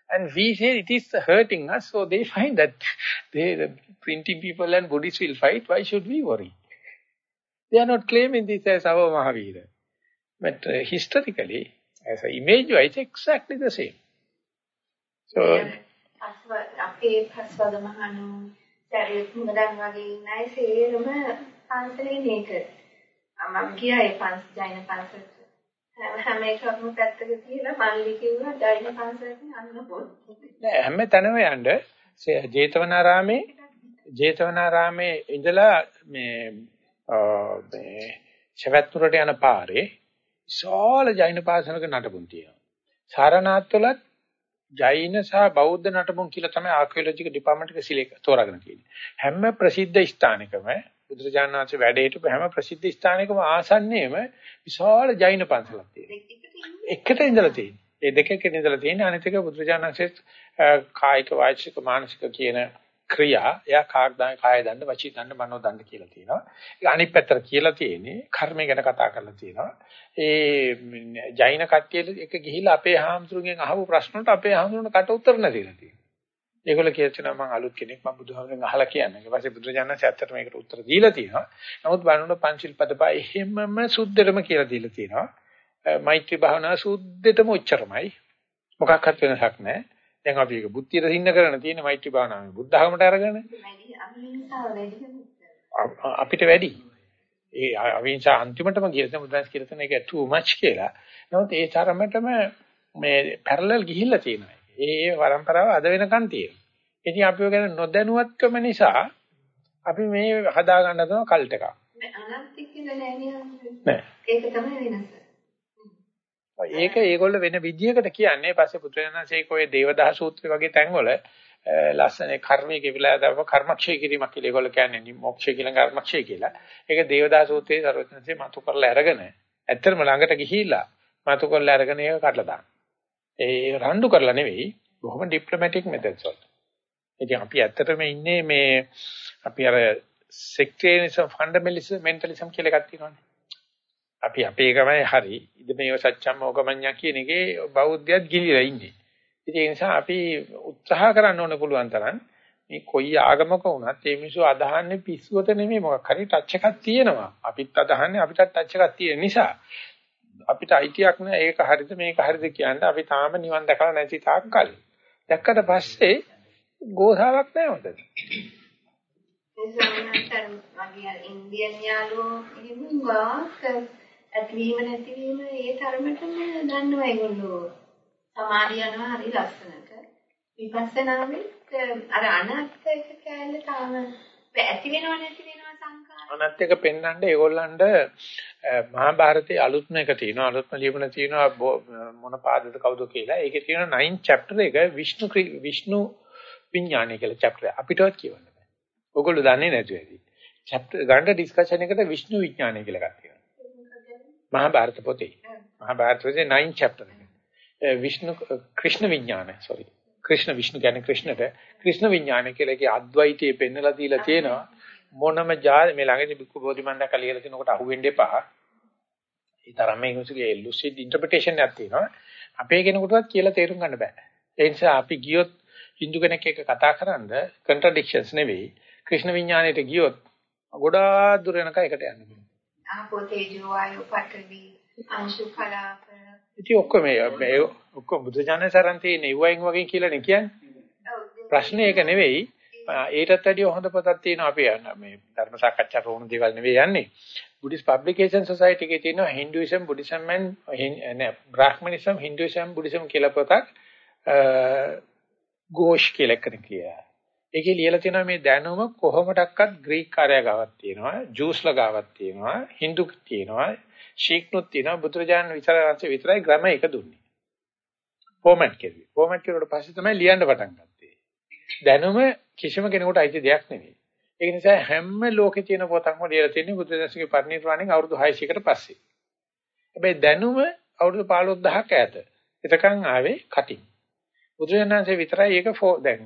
S1: and we say it is hurting us, so they find that [LAUGHS] they, the printing people and Buddhists will fight. Why should we worry? They are not claiming this as our Mahavira. But uh, historically, as an image it's exactly the same. So,
S3: අපේ පස්වග මහණු සැරියුත් මුගදන් වගේ ඉන්න අය සේරම පන්සලේ මේක මම ගියා ඒ පන්ස ජෛන පන්සලට. හැම එකක්ම පැත්තක තියලා මල්ලි කිව්වා ජෛන පන්සලට යන්න පොත්.
S1: නෑ හැම තැනම යන්න ජේතවනාරාමේ ජේතවනාරාමේ ඉඳලා මේ මේ ශවත්තුරට යන පාරේ විශාල ජෛන පාසලක නටබුන් තියෙනවා. සාරනාත්වලත් ජෛන සහ බෞද්ධ නටබුන් කියලා තමයි ආකියොලොජිකල් ඩිපාර්ට්මන්ට් එක සිලෙක්ට් තෝරාගෙන තියෙන්නේ. හැම ප්‍රසිද්ධ ස්ථානිකම බුදුරජාණන් වහන්සේ වැඩ හිටපු හැම ප්‍රසිද්ධ ස්ථානයකම ආසන්නයේම විශාල ජෛන පන්සලක් තියෙනවා. එකට ඉඳලා තියෙනවා. ඒ දෙකක ඉඳලා තියෙන අනිත් එක බුදුරජාණන් වහන්සේ කායික වාචික මානසික කියන ක්‍රියා එයා කාක් දාන කාය දන්න වචී දන්න මනෝ දන්න කියලා තියෙනවා. ඒක අනිත් පැත්තට කියලා තියෙන්නේ කර්මය ගැන කතා කරලා තියෙනවා. ඒ ජෛන කට්ටියට එක ගිහිල්ලා අපේ හාමුදුරුවන්ගෙන් අහපු ප්‍රශ්න වලට අපේ හාමුදුරුවන කට උත්තර නැතිලා තියෙනවා. ඒගොල්ලෝ කියනවා මම අලුත් කෙනෙක් මම බුදුහාමරෙන් අහලා කියන්නේ. ඊට පස්සේ බුදුරජාණන් ඇත්තට මේකට උත්තර දීලා තියෙනවා. නමුත් බලනකොට පංචිල් පදපා එහෙමම සුද්ධෙටම කියලා දීලා තියෙනවා. මෛත්‍රී භාවනාව සුද්ධෙටම උච්චරමයි. මොකක්වත් වෙනසක් නැහැ. දැන් අපි ඒක බුද්ධියට සින්න කරන තියෙන මෛත්‍රී භාවනාව බුද්ධ ආගමට අරගෙන අපිට වැඩි. ඒ අවිංසා අන්තිමටම කියලා බුදුන්ස් කියලා තියෙන එක too much කියලා. නමුත් ඒ තරමටම මේ පැරලල් ගිහිල්ලා තියෙනවා. ඒ ඒ પરම්පරාව අද වෙනකන් තියෙනවා. ඉතින් අපි ඔය ගැන නොදැනුවත්කම නිසා අපි මේ හදා ගන්න තමයි කල්ට් එකක්.
S3: ඒක තමයි වෙනස.
S1: ඒක ඒගොල්ල වෙන විදියකට කියන්නේ පස්සේ පුත්‍රයන්න්සේක ඔය දේවදහ සූත්‍රය වගේ තැන්වල ලස්සන කර්මයේ කියලා දාව කර්මක්ෂය කිරීමක් කියලා ඒගොල්ල කියන්නේ මොක්ෂය කියලා කර්මක්ෂය කියලා. ඒක දේවදහ සූත්‍රයේ සර්වඥන්සේ මතු කරලා අරගෙන ඇත්තටම ළඟට ගිහිල්ලා මතු කරලා අරගෙන ඒක කඩලා දාන. ඒ රණ්ඩු කරලා නෙවෙයි බොහොම ඩිප්ලොමැටික් මෙතඩ්ස් වල. ඉතින් අපි ඇත්තටම ඉන්නේ මේ අපි අර සෙක්ටේරියනිසම් ෆන්ඩමෙන්ටලිසම් මෙන්ටලිසම් කියලා එකක් තියෙනවානේ. අපි අපේ ගමයි හරි. ඉද මේව සත්‍යම් ඕකමඤ්ඤා කියන එකේ බෞද්ධයත් ගිලිලා ඉන්නේ. ඉතින් ඒ නිසා අපි උත්සාහ කරන්න ඕන පුළුවන් තරම් මේ කොයි ආගමක වුණත් මේ මිනිස්සු අදහන්නේ පිස්සුවට නෙමෙයි මොකක් හරි ටච් එකක් තියෙනවා. අපිත් අදහන්නේ අපිට ටච් එකක් තියෙන නිසා අපිට අයිතියක් නෑ ඒක හරිද මේක හරිද කියන්නේ අපි තාම නිවන් දැකලා නැති තාක් කල්. දැක්කට පස්සේ ගෝසාවක් නෑ හොඳට.
S3: ඒ සමහරවිට මගේ ඉන්දියන් යාළුවෝ එහෙම වාක් ඇතිවීම නැතිවීම ඒ තරමටම දන්නවා ඒගොල්ලෝ. සමාධිය යනවා හරි ලස්සනට. විපස්සනාවෙත් අර අනත්ත එක කැලේ තාම ඇති වෙනව නැති වෙනව සංකාර.
S1: අනත් එක පෙන්වන්න ඒගොල්ලන්ට මහා භාරතයේ අලුත්ම එක තියෙනවා අලුත්ම ලියපුණ තියෙනවා මොන පාදද කවුද කියලා. ඒකේ තියෙන 9 chapter එක විෂ්ණු විෂ්ණු විඥානය කියලා chapter අපිටවත් කියවන්න බෑ. ඔයගොල්ලෝ දන්නේ නැතුව ඇති. chapter ගන්න ඩිස්කෂන් එකට විෂ්ණු විඥානය කියලා එකක් තියෙනවා. මහා භාරත පොතේ. මහා භාරත පොතේ 9 chapter එක. විෂ්ණු ක්‍රිෂ්ණ විඥානය sorry. ක්‍රිෂ්ණ විෂ්ණු කියන්නේ ක්‍රිෂ්ණට ක්‍රිෂ්ණ විඥානය කියලා එකේ අද්වෛතයේ පෙන්නලා දීලා තියෙනවා. මොනම ජාති මේ ළඟදී බික්කු බෝධිමණ්ඩක ලියලා තිනකොට අහුවෙන්න එපා. ඒ තරම් මේ මුසුගේ ලුසිඩ් ඉන්ටර්ප්‍රිටේෂන් එකක් තියෙනවා. අපේ කෙනෙකුටවත් කියලා තේරුම් ගන්න බෑ. ඒ නිසා අපි ගියොත් Hindu කෙනෙක් එක්ක කතා කරන්ද contradictions නෙවෙයි. ක්‍රිෂ්ණ විඥාණයට ගියොත් ගොඩාක් දුර යනකම් එකට යන්න පුළුවන්.
S3: ආපෝ තේජෝ වායෝ පඨවි අංශු කලාප
S1: ඉතින් ඔක්කොම මේ ඔක්කොම බුදුජානක සරන් තියෙන ඉවයින් වගේ කියලානේ කියන්නේ. ප්‍රශ්නේ ඒක නෙවෙයි. ඒටත් වැඩිය හොඳ පොතක් තියෙනවා අපි මේ ධර්ම සාකච්ඡාට ඕන දේවල් නෙවෙයි යන්නේ. බුද්දිස් පබ්ලිකේෂන් සොසයිටි එකේ තියෙනවා Hinduism, Buddhism and නෑ Brahmanism, Hinduism, Buddhism කියලා පොතක් ഘോഷ් කියලා කෙනෙක් කියලා. ඒකේ ලියලා තියෙනවා මේ දැනුම කොහොමඩක්වත් ග්‍රීක කාර්යය ගාවක් තියෙනවා, ජූස්ලා ගාවක් තියෙනවා, Hindu තියෙනවා, ශීක්නුත් තියෙනවා. බුදුරජාණන් විතරයි විතරයි ග්‍රැම එක දුන්නේ. ෆෝමැට් කෙරුවේ. ෆෝමැට් කෙරුවට පස්සේ තමයි ලියන්න පටන් ගත්තේ. දැනුම කිසිම කෙනෙකුට අයිති දෙයක් නෙවෙයි. ඒ නිසා හැම ලෝකේ තියෙන පොතක්ම ලියලා තියෙන්නේ බුදුදහමේ පරිණිරවාණයෙන් අවුරුදු 600කට පස්සේ. හැබැයි දැනුම අවුරුදු 15000ක් ඈත. එතකන් ආවේ කටින්. බුදුරජාණන්සේ විතරයි ඒක දැන්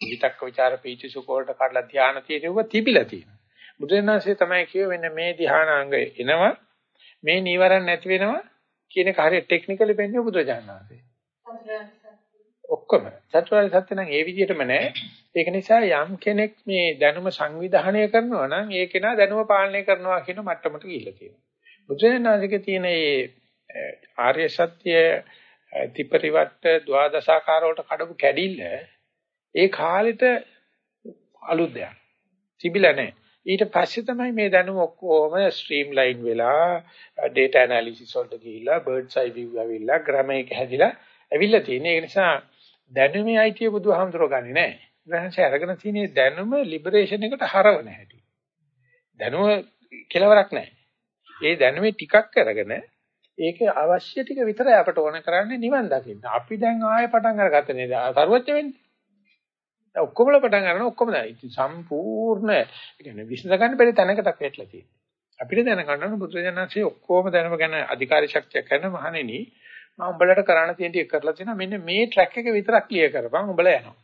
S1: විතක්ක ਵਿਚාර පීචි සුඛ වලට කඩලා ධානය තියෙනව තිබිලා තියෙනවා. බුදුරජාණන්සේ තමයි කියුවේ මෙන්න මේ ධානාංග එනවා මේ නීවරණ නැති වෙනවා කියන එක හරියට ටෙක්නිකලි වෙන්නේ බුදුරජාණන්සේ. ඔක්කොම චතුරාර්ය සත්‍ය නම් ඒ විදිහටම නෑ. ඒක නිසා යම් කෙනෙක් මේ දැනුම සංවිධානය කරනවා නම් ඒ කෙනා දැනුම පාලනය කරනවා කියන මට්ටමට ගිහිල්ලා තියෙනවා. බුදුරජාණන්සේගේ තියෙන මේ ආර්ය සත්‍ය ත්‍රිපරිවට්ට ද්වාදශාකාර වලට කඩපු කැඩිල්ල ඒ කාලෙට අලුත් දෙයක්. තිබිලා නැහැ. ඊට පස්සේ තමයි මේ දැනුම ඔක්කොම ස්ට්‍රීම් ලයින් වෙලා data analysis වලට ගිහිල්ලා bird's eye view ඇවිල්ලා grammar එක හැදිලා ඇවිල්ලා තියෙන්නේ. ඒ නිසා දැනුමේ අයිතිය බුදුහාමුදුරුවෝ ගන්නේ නැහැ. උන්වහන්සේ අරගෙන තියෙන දැනුම লিබරේෂන් එකට හරවන හැටි. දැනුම කෙලවරක් නැහැ. ඒ දැනුමේ ටිකක් අරගෙන ඒක අවශ්‍ය ටික විතරයි අපට ඕන කරන්නේ නිවන් දකින්න. අපි දැන් ආයෙ පටන් අරගත්ත නේද? සරුවච්ච වෙන්නේ. ඔක්කොමල පටන් ගන්න ඔක්කොම දැන් ඉතින් සම්පූර්ණ කියන්නේ විශ්ල ගන්න බැරි තැනකට වැටලා තියෙනවා. අපිට දැනගන්න ඕන බුදුරජාණන්සේ ඔක්කොම දැනම ගැන අධිකාරී ශක්තිය කරන මහණෙනි මම උඹලට කරන්න තියෙන ටික කරලා තියෙනවා මෙන්න මේ ට්‍රැක් එක විතරක් ක්ලියර් කරපන් උඹලා යනවා.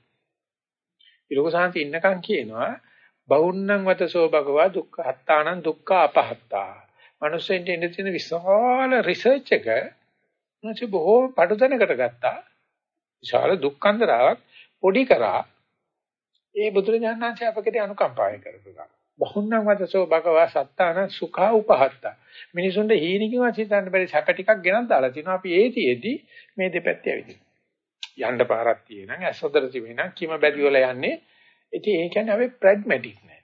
S1: ඊළඟ සාන්ති ඉන්නකම් කියනවා බෞන්නං වතසෝ භගවා දුක්ඛ හත්තානං දුක්ඛ අපහත්තා. මනුස්සෙන්ට ඉන්න තියෙන විශාල රිසර්ච් එක නැති බොහෝ පඩුතැනකට ගත්තා. විශාල දුක්ඛන්දරාවක් පොඩි කරා ඒ බුදුරජාණන් වහන්සේ අපකට අනුකම්පාවෙන් කරපුවා. බහුන්නං වදසෝ භගවා සත්තාන සුඛා උපහත්තා. මිනිසුන්ට හීනකින්වත් හිතන්න බැරි සැප ටිකක් ගෙනත් දාලා තිනවා. අපි ඒතිෙදි මේ දෙපැත්තේ ඇවිදිනවා. යන්න පාරක් තියෙනනම් ඇසොදර තිබෙනම් කිම බැදි වල යන්නේ. ඉතින් ඒ කියන්නේ අපි ප්‍රැග්මැටික් නෑ.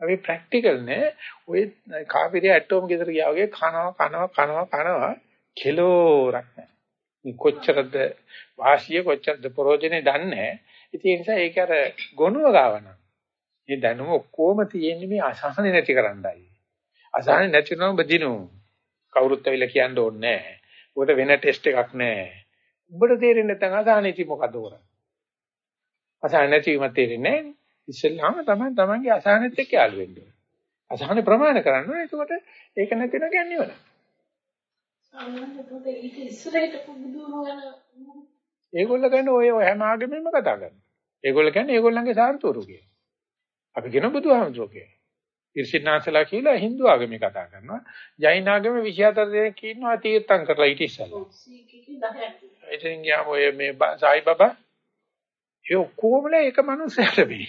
S1: අපි ප්‍රැක්ටිකල් නෑ. ඔය කාපිරිය ඇටෝම් ගෙදර ගියා වගේ කනවා කනවා කනවා කනවා කෙලෝරක් නෑ. මේ කොච්චරද වාසිය කොච්චරද ප්‍රෝජනේ දන්නේ නෑ. ඉතින් ඒ නිසා ඒක අර ගොනුව ගාවන. මේ දැනුම ඔක්කොම තියෙන්නේ මේ අසහන නැති කරන්නයි. අසහන නැති නම් බදිනු. කවුරුත් ඇවිල්ලා කියන්න ඕනේ නැහැ. උකට වෙන ටෙස්ට් එකක් නැහැ. උඹට තේරෙන්නේ නැත්නම් අසහනෙති මොකද උරන්නේ? අසහන නැතිවම තේරෙන්නේ නැහැ. ඉස්සෙල්ලාම තමයි තමන්ගේ අසහනෙත් එක්ක යාළු වෙන්න ඕනේ. අසහන ප්‍රමාණ කරන්න ඕනේ. එතකොට ඒක නැති වෙන කියන්නේ
S4: වෙන
S1: ඒගොල්ල කියන්නේ ඔය හැම ආගමෙම කතා කරනවා. ඒගොල්ල කියන්නේ ඒගොල්ලන්ගේ සාර්ථකරු කියලා. අපි කියන බුදුහාමුදුරුවෝ කියලා. ඉර්ෂින්නාසලා කියලා Hindu ආගමේ කතා කරනවා. ජෛන ආගමේ 24 දෙනෙක් ඉන්නවා තීර්ථම් කරලා ඊට ඉස්සෙල්ලා. ඉතින් ගියාම ඔය මේ සායි බබා ඒ ඔක්කොමලා එක මනුස්සයෙක් මේ.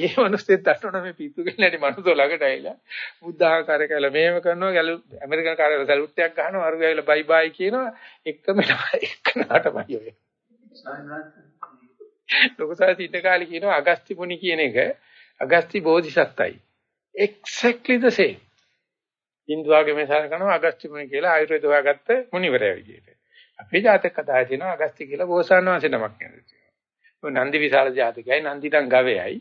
S1: ඒ මනුස්සයෙක් දන්නවනේ මේ පිස්සු කෙල්ලට මනුස්සෝ ළඟට ඇවිල්ලා බුද්ධාකාර කියලා මේව කරනවා ගැලු ඇමරිකන් කාර්යවල සැලුට් එකක් ගහනවා අරු ඇවිල්ලා බයි බයි කියනවා එකම එකනටමයි ඔය. ලොකුසාරි ඉන්න කාලේ කියනවා අගස්ති මුනි කියන එක අගස්ති බෝධිසත්වයි. exactly the same. Hindu ආගමේ සලකනවා අගස්ති මුනි කියලා ආයුර්වේද හොයාගත්ත මුනිවරයා විදියට. අපේ ජාතක කතාවේ තියෙනවා අගස්ති කියලා බෝසත්ණන් වහන්සේ නමක් කියනවා. ඔය නන්දි විශාල ජාතකයයි නන්දිටන් ගවයයි.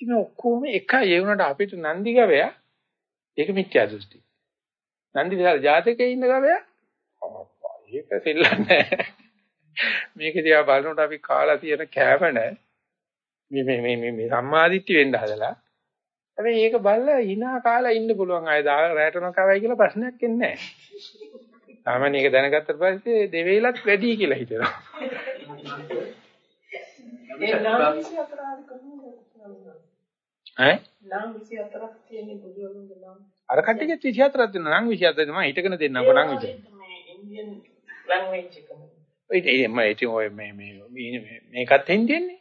S1: ඉතින් ඔක්කොම එකයි ඒ වුණාට අපිට නන්දි ගවයා ඒක මිත්‍යා දෘෂ්ටි. නන්දි විශාල ජාතකයේ ඉන්න ගවයා ඒක සෙල්ලන්නේ මේක දිහා බලනකොට අපි කාලා තියෙන කෑමන මේ මේ මේ මේ සම්මාදිට්ඨි වෙන්න හදලා හැබැයි ඒක බලලා hina කාලා ඉන්න පුළුවන් අය රැටන කවයි කියලා ප්‍රශ්නයක් එන්නේ නැහැ. සාමාන්‍ය ඒක දැනගත්තට පස්සේ දෙවේලක් වැඩි කියලා හිතනවා.
S4: ඒ නම් 24 කොහොමද?
S1: ඈ?
S4: නම් 24ක් තියෙන බුදුරජාණන්ගේ නම්.
S1: අර කට්ටියගේ 24ක් දෙනවා නම් 27 තමයි හිටගෙන දෙන්නකො නම් විතර.
S4: මේ ඉන්දියන් ලැන්ග්වේජ් එකම.
S1: ඒ මම ඉතින් ඔය මේ මේ මේකත් හින්දියන්නේ.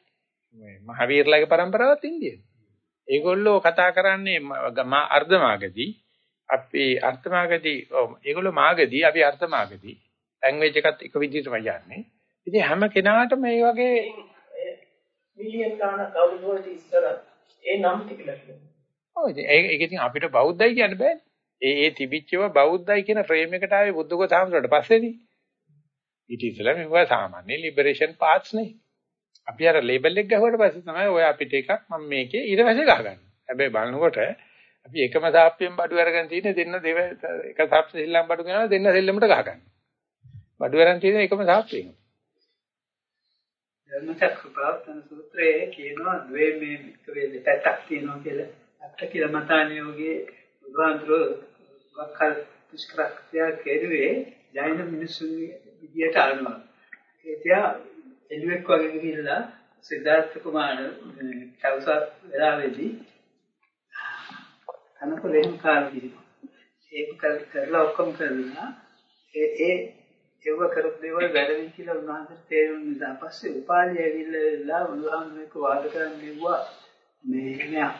S1: මේ මහවීරලාගේ પરම්පරාවත් හින්දියන්නේ. ඒගොල්ලෝ කතා කරන්නේ අර්ධමාගදී අපි අර්ථමාගදී ඒගොල්ලෝ මාගදී අපි අර්ථමාගදී ලැන්ග්වේජ් එකත් එක විදිහටම යන්නේ. ඉතින් හැම කෙනාටම මේ වගේ
S4: මිලියන් ගාණක් අවුරුදු වලට ඉස්සර ඒ නම් ටික ලැබුණා.
S1: ඔව් ඉතින් ඒක ඉතින් අපිට බෞද්ධයි කියන්න බෑනේ. ඒ ඒ තිබිච්චව බෞද්ධයි කියන ෆ්‍රේම් එකට ආවේ බුද්ධඝෝස සාමරට පස්සේදී. ඊට ඉස්සෙල්ලා මේවා සාමාන්‍ය লিබරේෂන් පාර්ට්ස් නේ. අපි අර ලේබල් එක ගහුවට පස්සේ තමයි ඔය අපිට එකක් මම මේකේ ඊටපස්සේ ගහගන්නේ. හැබැයි බලනකොට අපි එකම සාප්පියෙන් බඩු අරගෙන තියෙන දෙන්න දෙව එක සාප්පි සෙල්ලම් බඩු කරනවා දෙන්න සෙල්ලමට ගහගන්න. බඩු අරන් තියෙන එකම සාප්පියෙන්.
S6: ධර්මචක්කපවත්තන සූත්‍රයේ කියනවා ද්වේ මේ වික්‍රේ දෙපැත්තක් තියෙනවා කියලා. අත්ත කියලා මතානියෝගේ බුදුහාඳුර වක්කල් දුෂ්කරක්‍රියා කෙරුවේ ජෛන මිනිසුන්ගේ විදියට අරනවා. ඒ තියා එළුවෙක් වගේ ගිහිල්ලා සිද්ධාර්ථ කුමාර කවුසත් වෙලාවේදී එහෙම කාලා ගිහිනවා. ඒක කරලා ඔක්කොම කරලා ඒ ඒ ඒව කරපු දේවල් වැරදි කියලා උන්වහන්සේට තේරුම් නිසා පස්සේ උපාලි ඇවිල්ලා උන්වහන්සේක වාද කරන්න නෙවුවා මේ නෑ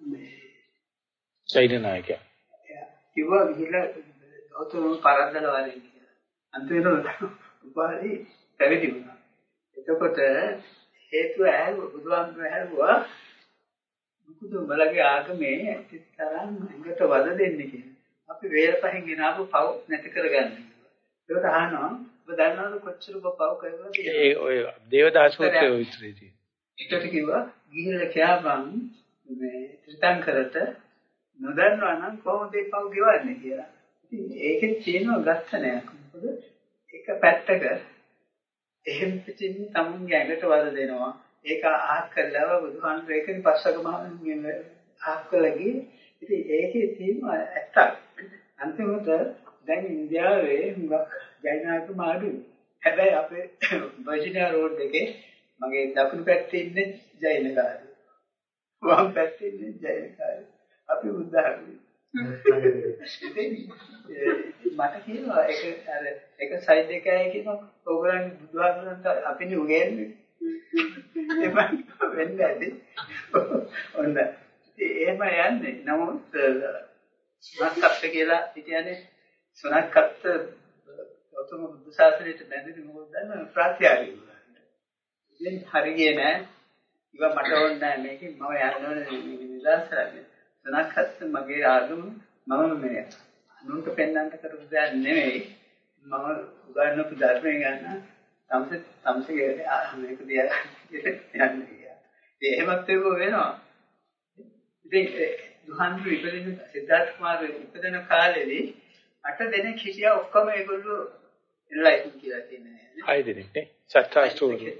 S6: මේ
S1: චෛත්‍ය නායකයා.
S6: කිව්වා ගිහිල්ලා ගෞතම පරද්දලා වරින් කියලා. අන්තිමට උපාලි පැවිදි වුණා. එතකොට හේතුව ඇහුව බුදුහාමුදුරුවෝ ඇහුවා මොකද උඹලගේ ආගමේ ඇත්තතරම් ඇඟට වද දෙන්නේ කියලා. අපි වේල පහෙන් ගෙනාවු පව් නැති කරගන්නේ. ඒකට අහනවා ඔබ දන්නවද කොච්චර ඔබ පව් කරලා තියෙනවද?
S1: ඒ ඔය දේවදාස සූත්‍රයේ විතරේ තියෙන.
S6: ඒකට කිව්වා ගිහිල්ලා කියපන් මේ ත්‍රිතංකරට නොදන්නවා නම් කොහොමද ඒ පව් ගෙවන්නේ කියලා. ඉතින් ඒකෙත් තියෙනවා ගස්සනයක්. මොකද එක පැත්තක එහෙම පිටින් තමුන්ගේ ඇඟට වද දෙනවා. ඒක අහක් කරලා බුදුහාමුදුරේ ඒකෙන් පස්සක මහන්නේ අහක් කළා ගියේ. ඉතින් ඒකේ තියෙනවා ඇත්තක්. අන්තිමට දැන් ඉන්දියාවේ හුඟක් ජෛනායක මාඩුයි. හැබැයි අපේ වර්ජිනියා රෝඩ් එකේ මගේ දකුණු පැත්තේ ඉන්නේ ජෛන කාර්ය. වම් පැත්තේ ඉන්නේ ජෛන කාර්ය. අපි උදාහරණයක්. මට කියනවා ඒක අර එක සයිඩ් එකයි කියනවා ඕගොල්ලන් බුදුහාමුදුරන්ට අපිනේ උගෙන්නේ. එමන් වෙන්නේ නැති. ඔන්න. එහෙම යන්නේ. නමුත් සුණක්කත් කියලා කියන්නේ සුණක්කත් ගෞතම බුදු සාසනයට බැඳෙන්නේ මොකද දන්නවද ප්‍රත්‍යාරි වුණා. ඉතින් හරියේ නෑ. ඉව මට ඕනේ නෑ මේකෙන් මම යන්න ඕනේ නිදර්ශනයක්. සුණක්කත් මගේ ආගම මම මේ අනුන්ට පෙන්වන්නට කරපු දෙයක් නෙමෙයි. මම උගන්වපු ධර්මය ගන්න තමසේ තමසේ මේක දිහා යන්නේ. එහෙමත් ඒක වෙනවා. ඉතින් දුහන්තු ඉපදින සිද්ධාර්ථ කුමාර ඉපදෙන කාලෙදී අට දෙනෙක් හිටියා ඔක්කොම ඒගොල්ලෝ එන්ලයිටන් කියලා කියන්නේ.
S1: හය දෙනෙක් නේ. සත්‍ය ස්ටෝරි.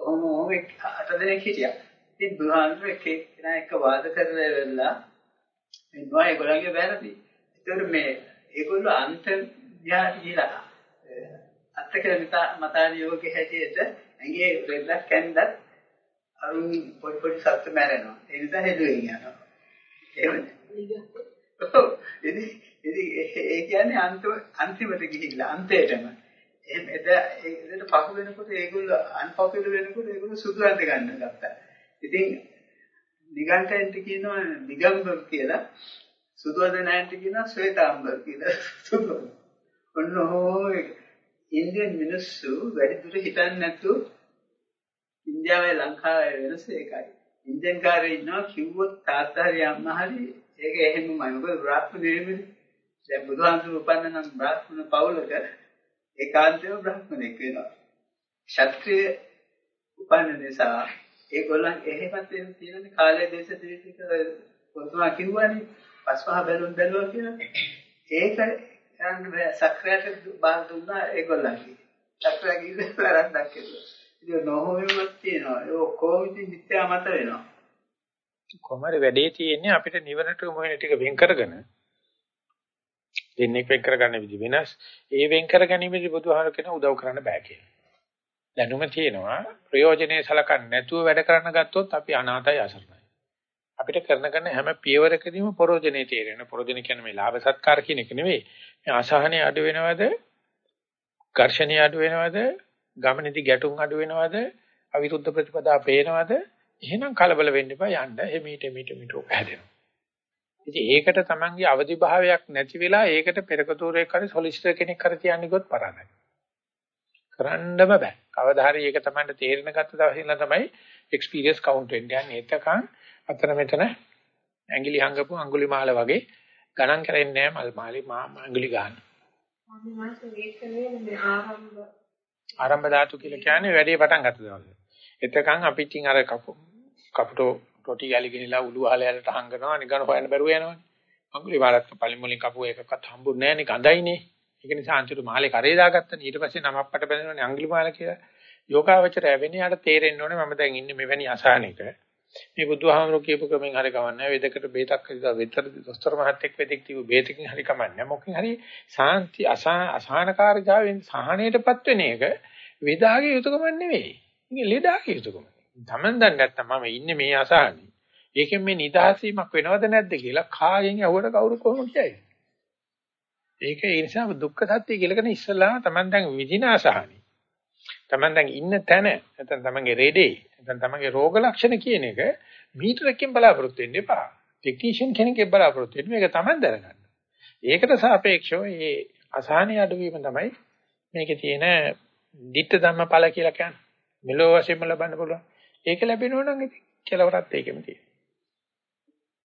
S6: ඔහොම ඔහොම අට දෙනෙක් හිටියා. ඉතින් දුහන්තු එක කෙනා එක වාද කරලා වෙලා එනවා ඒගොල්ලන්ගේ වැරදි. ඒතකොට මේ ඒගොල්ලෝ අන්ත විහාර කියලා අත්තක මතානියෝගේ හැටියට ඇඟේ රෙද්දක් කැන්දත් අරුන් පොඩි පොඩි සත්ත්ව මැරෙනවා. ඒ නිසා හෙළුවෙන් යනවා. එහෙමද? ඔව්. ඉතින් ඉතින් ඒ කියන්නේ අන්තිම අන්තිමට ගිහිල්ලා අන්තයටම එහෙම එද එදට පහු වෙනකොට ඒගොල්ලෝ අන්පොපුලර් වෙනකොට ඒගොල්ලෝ සුදු අඳ ගන්න ගත්තා. ඉතින් නිගණ්ඨයන්ට කියනවා නිගම්බර් කියලා සුදු අඳ නැන්ට කියනවා ශ්වේතාම්බර් කියලා සුදු. ඔන්න ඔහොම ඉන්දියන් මිනිස්සු වැඩි දුර හිතන්නේ නැතුව ඉන්දියාවේ ලංකාවේ වෙනස ඒකයි. ඉන්දියන් කාරේ ඉන්නවා කිව්වොත් තාත්තා හරි අම්මා හරි ඒක එහෙමමයි. මොකද බ්‍රාහ්මණ නෙමෙයි. දැන් බුදුහාමුදුරු උපන්න නම් බ්‍රාහ්මණ පවුලක ඒකාන්තව බ්‍රාහ්මණෙක් වෙනවා. ක්ෂත්‍රීය උපන්න නිසා ඒගොල්ලන් එහෙමත් වෙන තියෙන කාලය දේශ ත්‍රිපිටක පොතුමා කිව්වනේ පස්වහ බැලුම් බැලුවා කියලා. ඒක යන්න බෑ සක්‍රයට බාර දුන්නා ඒගොල්ලන්ගේ. සක්‍රය කිව්වේ වැරද්දක් කියලා. ඉතින් නොහොමෙවත් තියෙනවා. ඒ ඔක්කොම ඉතින් මිත්‍යා මත වෙනවා.
S1: කොහමද වැඩේ තියෙන්නේ අපිට නිවනට මොහින ටික වෙන් කරගෙන දෙන්නේ වෙන් කරගන්න විදි වෙනස්. ඒ වෙන් කරගැනීමේදී බුදුහාම කියන උදව් කරන්න බෑ කියලා. දැනුම තියෙනවා ප්‍රයෝජනේ සලකන්නේ නැතුව වැඩ කරන්න ගත්තොත් අපි අනාතයි අසරණයි. අපිට කරන කරන හැම පියවරකදීම ප්‍රයෝජනේ තේරෙන. ප්‍රයෝජන කියන්නේ මේ ලාභ සත්කාර කියන එක නෙවෙයි. මේ අසහනේ අඩු වෙනවද? ඝර්ෂණේ අඩු වෙනවද? ගමනේදී ගැටුම් අඩු වෙනවද? අවිරුද්ධ ප්‍රතිපදා පේනවද? එහෙනම් කලබල වෙන්න එපා යන්න. එමෙිට එමෙිට මිට හැදෙනවා. ඉතින් ඒකට තමන්ගේ අවදි භාවයක් නැති වෙලා ඒකට පෙරකතෝරයක් හරි සොලිසිටර් කෙනෙක් හරි තියන්නේ ගොත් පරණයි. කරන්නම බෑ. කවදා හරි ඒක තමන්ට තේරෙන ගත්ත දවසේ ඉඳලා තමයි එක්ස්පීරියන්ස් කවුන්ට් වෙන්නේ. යන්නේ එතකන් අතන මෙතන ඇඟිලි හංගපු අඟුලි මාල වගේ ගණන් කරන්නේ නැහැ මල් මාලි අඟුලි ගන්න. ආරම්භ ධාතු කියලා කියන්නේ වැඩේ පටන් ගත්ත දවසේ. එතකන් අපි ඉතින් අර කපුටෝ රොටි ගැලි ගෙනලා උළු වහලයට හංගනවා නිකන් හොයන්න බැරුව යනවනේ. අඟුලි මාලත් පළි මුලින් කපුව එකක්වත් හම්බුන්නේ නැහැ නේ ගඳයිනේ. ඒක නිසා අන්තිමට මාලේ කරේ දාගත්තනේ. ඊට පස්සේ නමප්පට බැඳෙනවනේ අඟුලි මාල කියලා. යෝගාවචරය වෙන්නේ යාට තේරෙන්න ඕනේ මම දැන් ඉන්නේ මෙවැනි අසහනයක. මේ බුදුහාමුදුරු කියපු ක්‍රමෙන් හරි කවන්නේ වේදකට බේතක් හරිදා වෙතර දොස්තර මහත්තයෙක් වෙදෙක් තිබු බේතකින් හරි කමන්නේ මොකකින් හරි සාන්ති අසහනකාරීතාවෙන් සහනයටපත් වෙන එක වේදාගේ යුතුයකම නෙවෙයි. මේක ලෙඩාගේ යුතුයකම. Taman දන්නේ නැත්තම් මම ඉන්නේ මේ අසහනේ. ඒකෙන් මේ නිදහසීමක් වෙනවද නැද්ද කියලා කායෙන් යවුවට කවුරු කොහොමද කියයි. ඒක ඒ නිසා දුක්ඛ සත්‍ය කියලාගෙන ඉස්සලා Taman දැන් විඳින අසහනේ. Taman දැන් ඉන්න තැන නැත්නම් Tamanගේ රෙඩේ නැත්නම් Tamanගේ රෝග ලක්ෂණ කියන එක මීටරකින් බලාපොරොත්තු වෙන්න එපා. ටෙක්නීෂියන් කෙනෙක්ගෙන් බලාපොරොත්තු වෙන්න මේක Taman දැනගන්න. ඒකට සාපේක්ෂව මේ අසහනේ අඩුවීම තමයි මේකේ තියෙන ditta ධම්ම ඵල කියලා කියන්නේ. මෙලෝ වශයෙන්ම ලබන්න පුළුවන්. ඒක ලැබෙනවා නම් ඉතින් කෙලවරත් ඒකෙම තියෙනවා.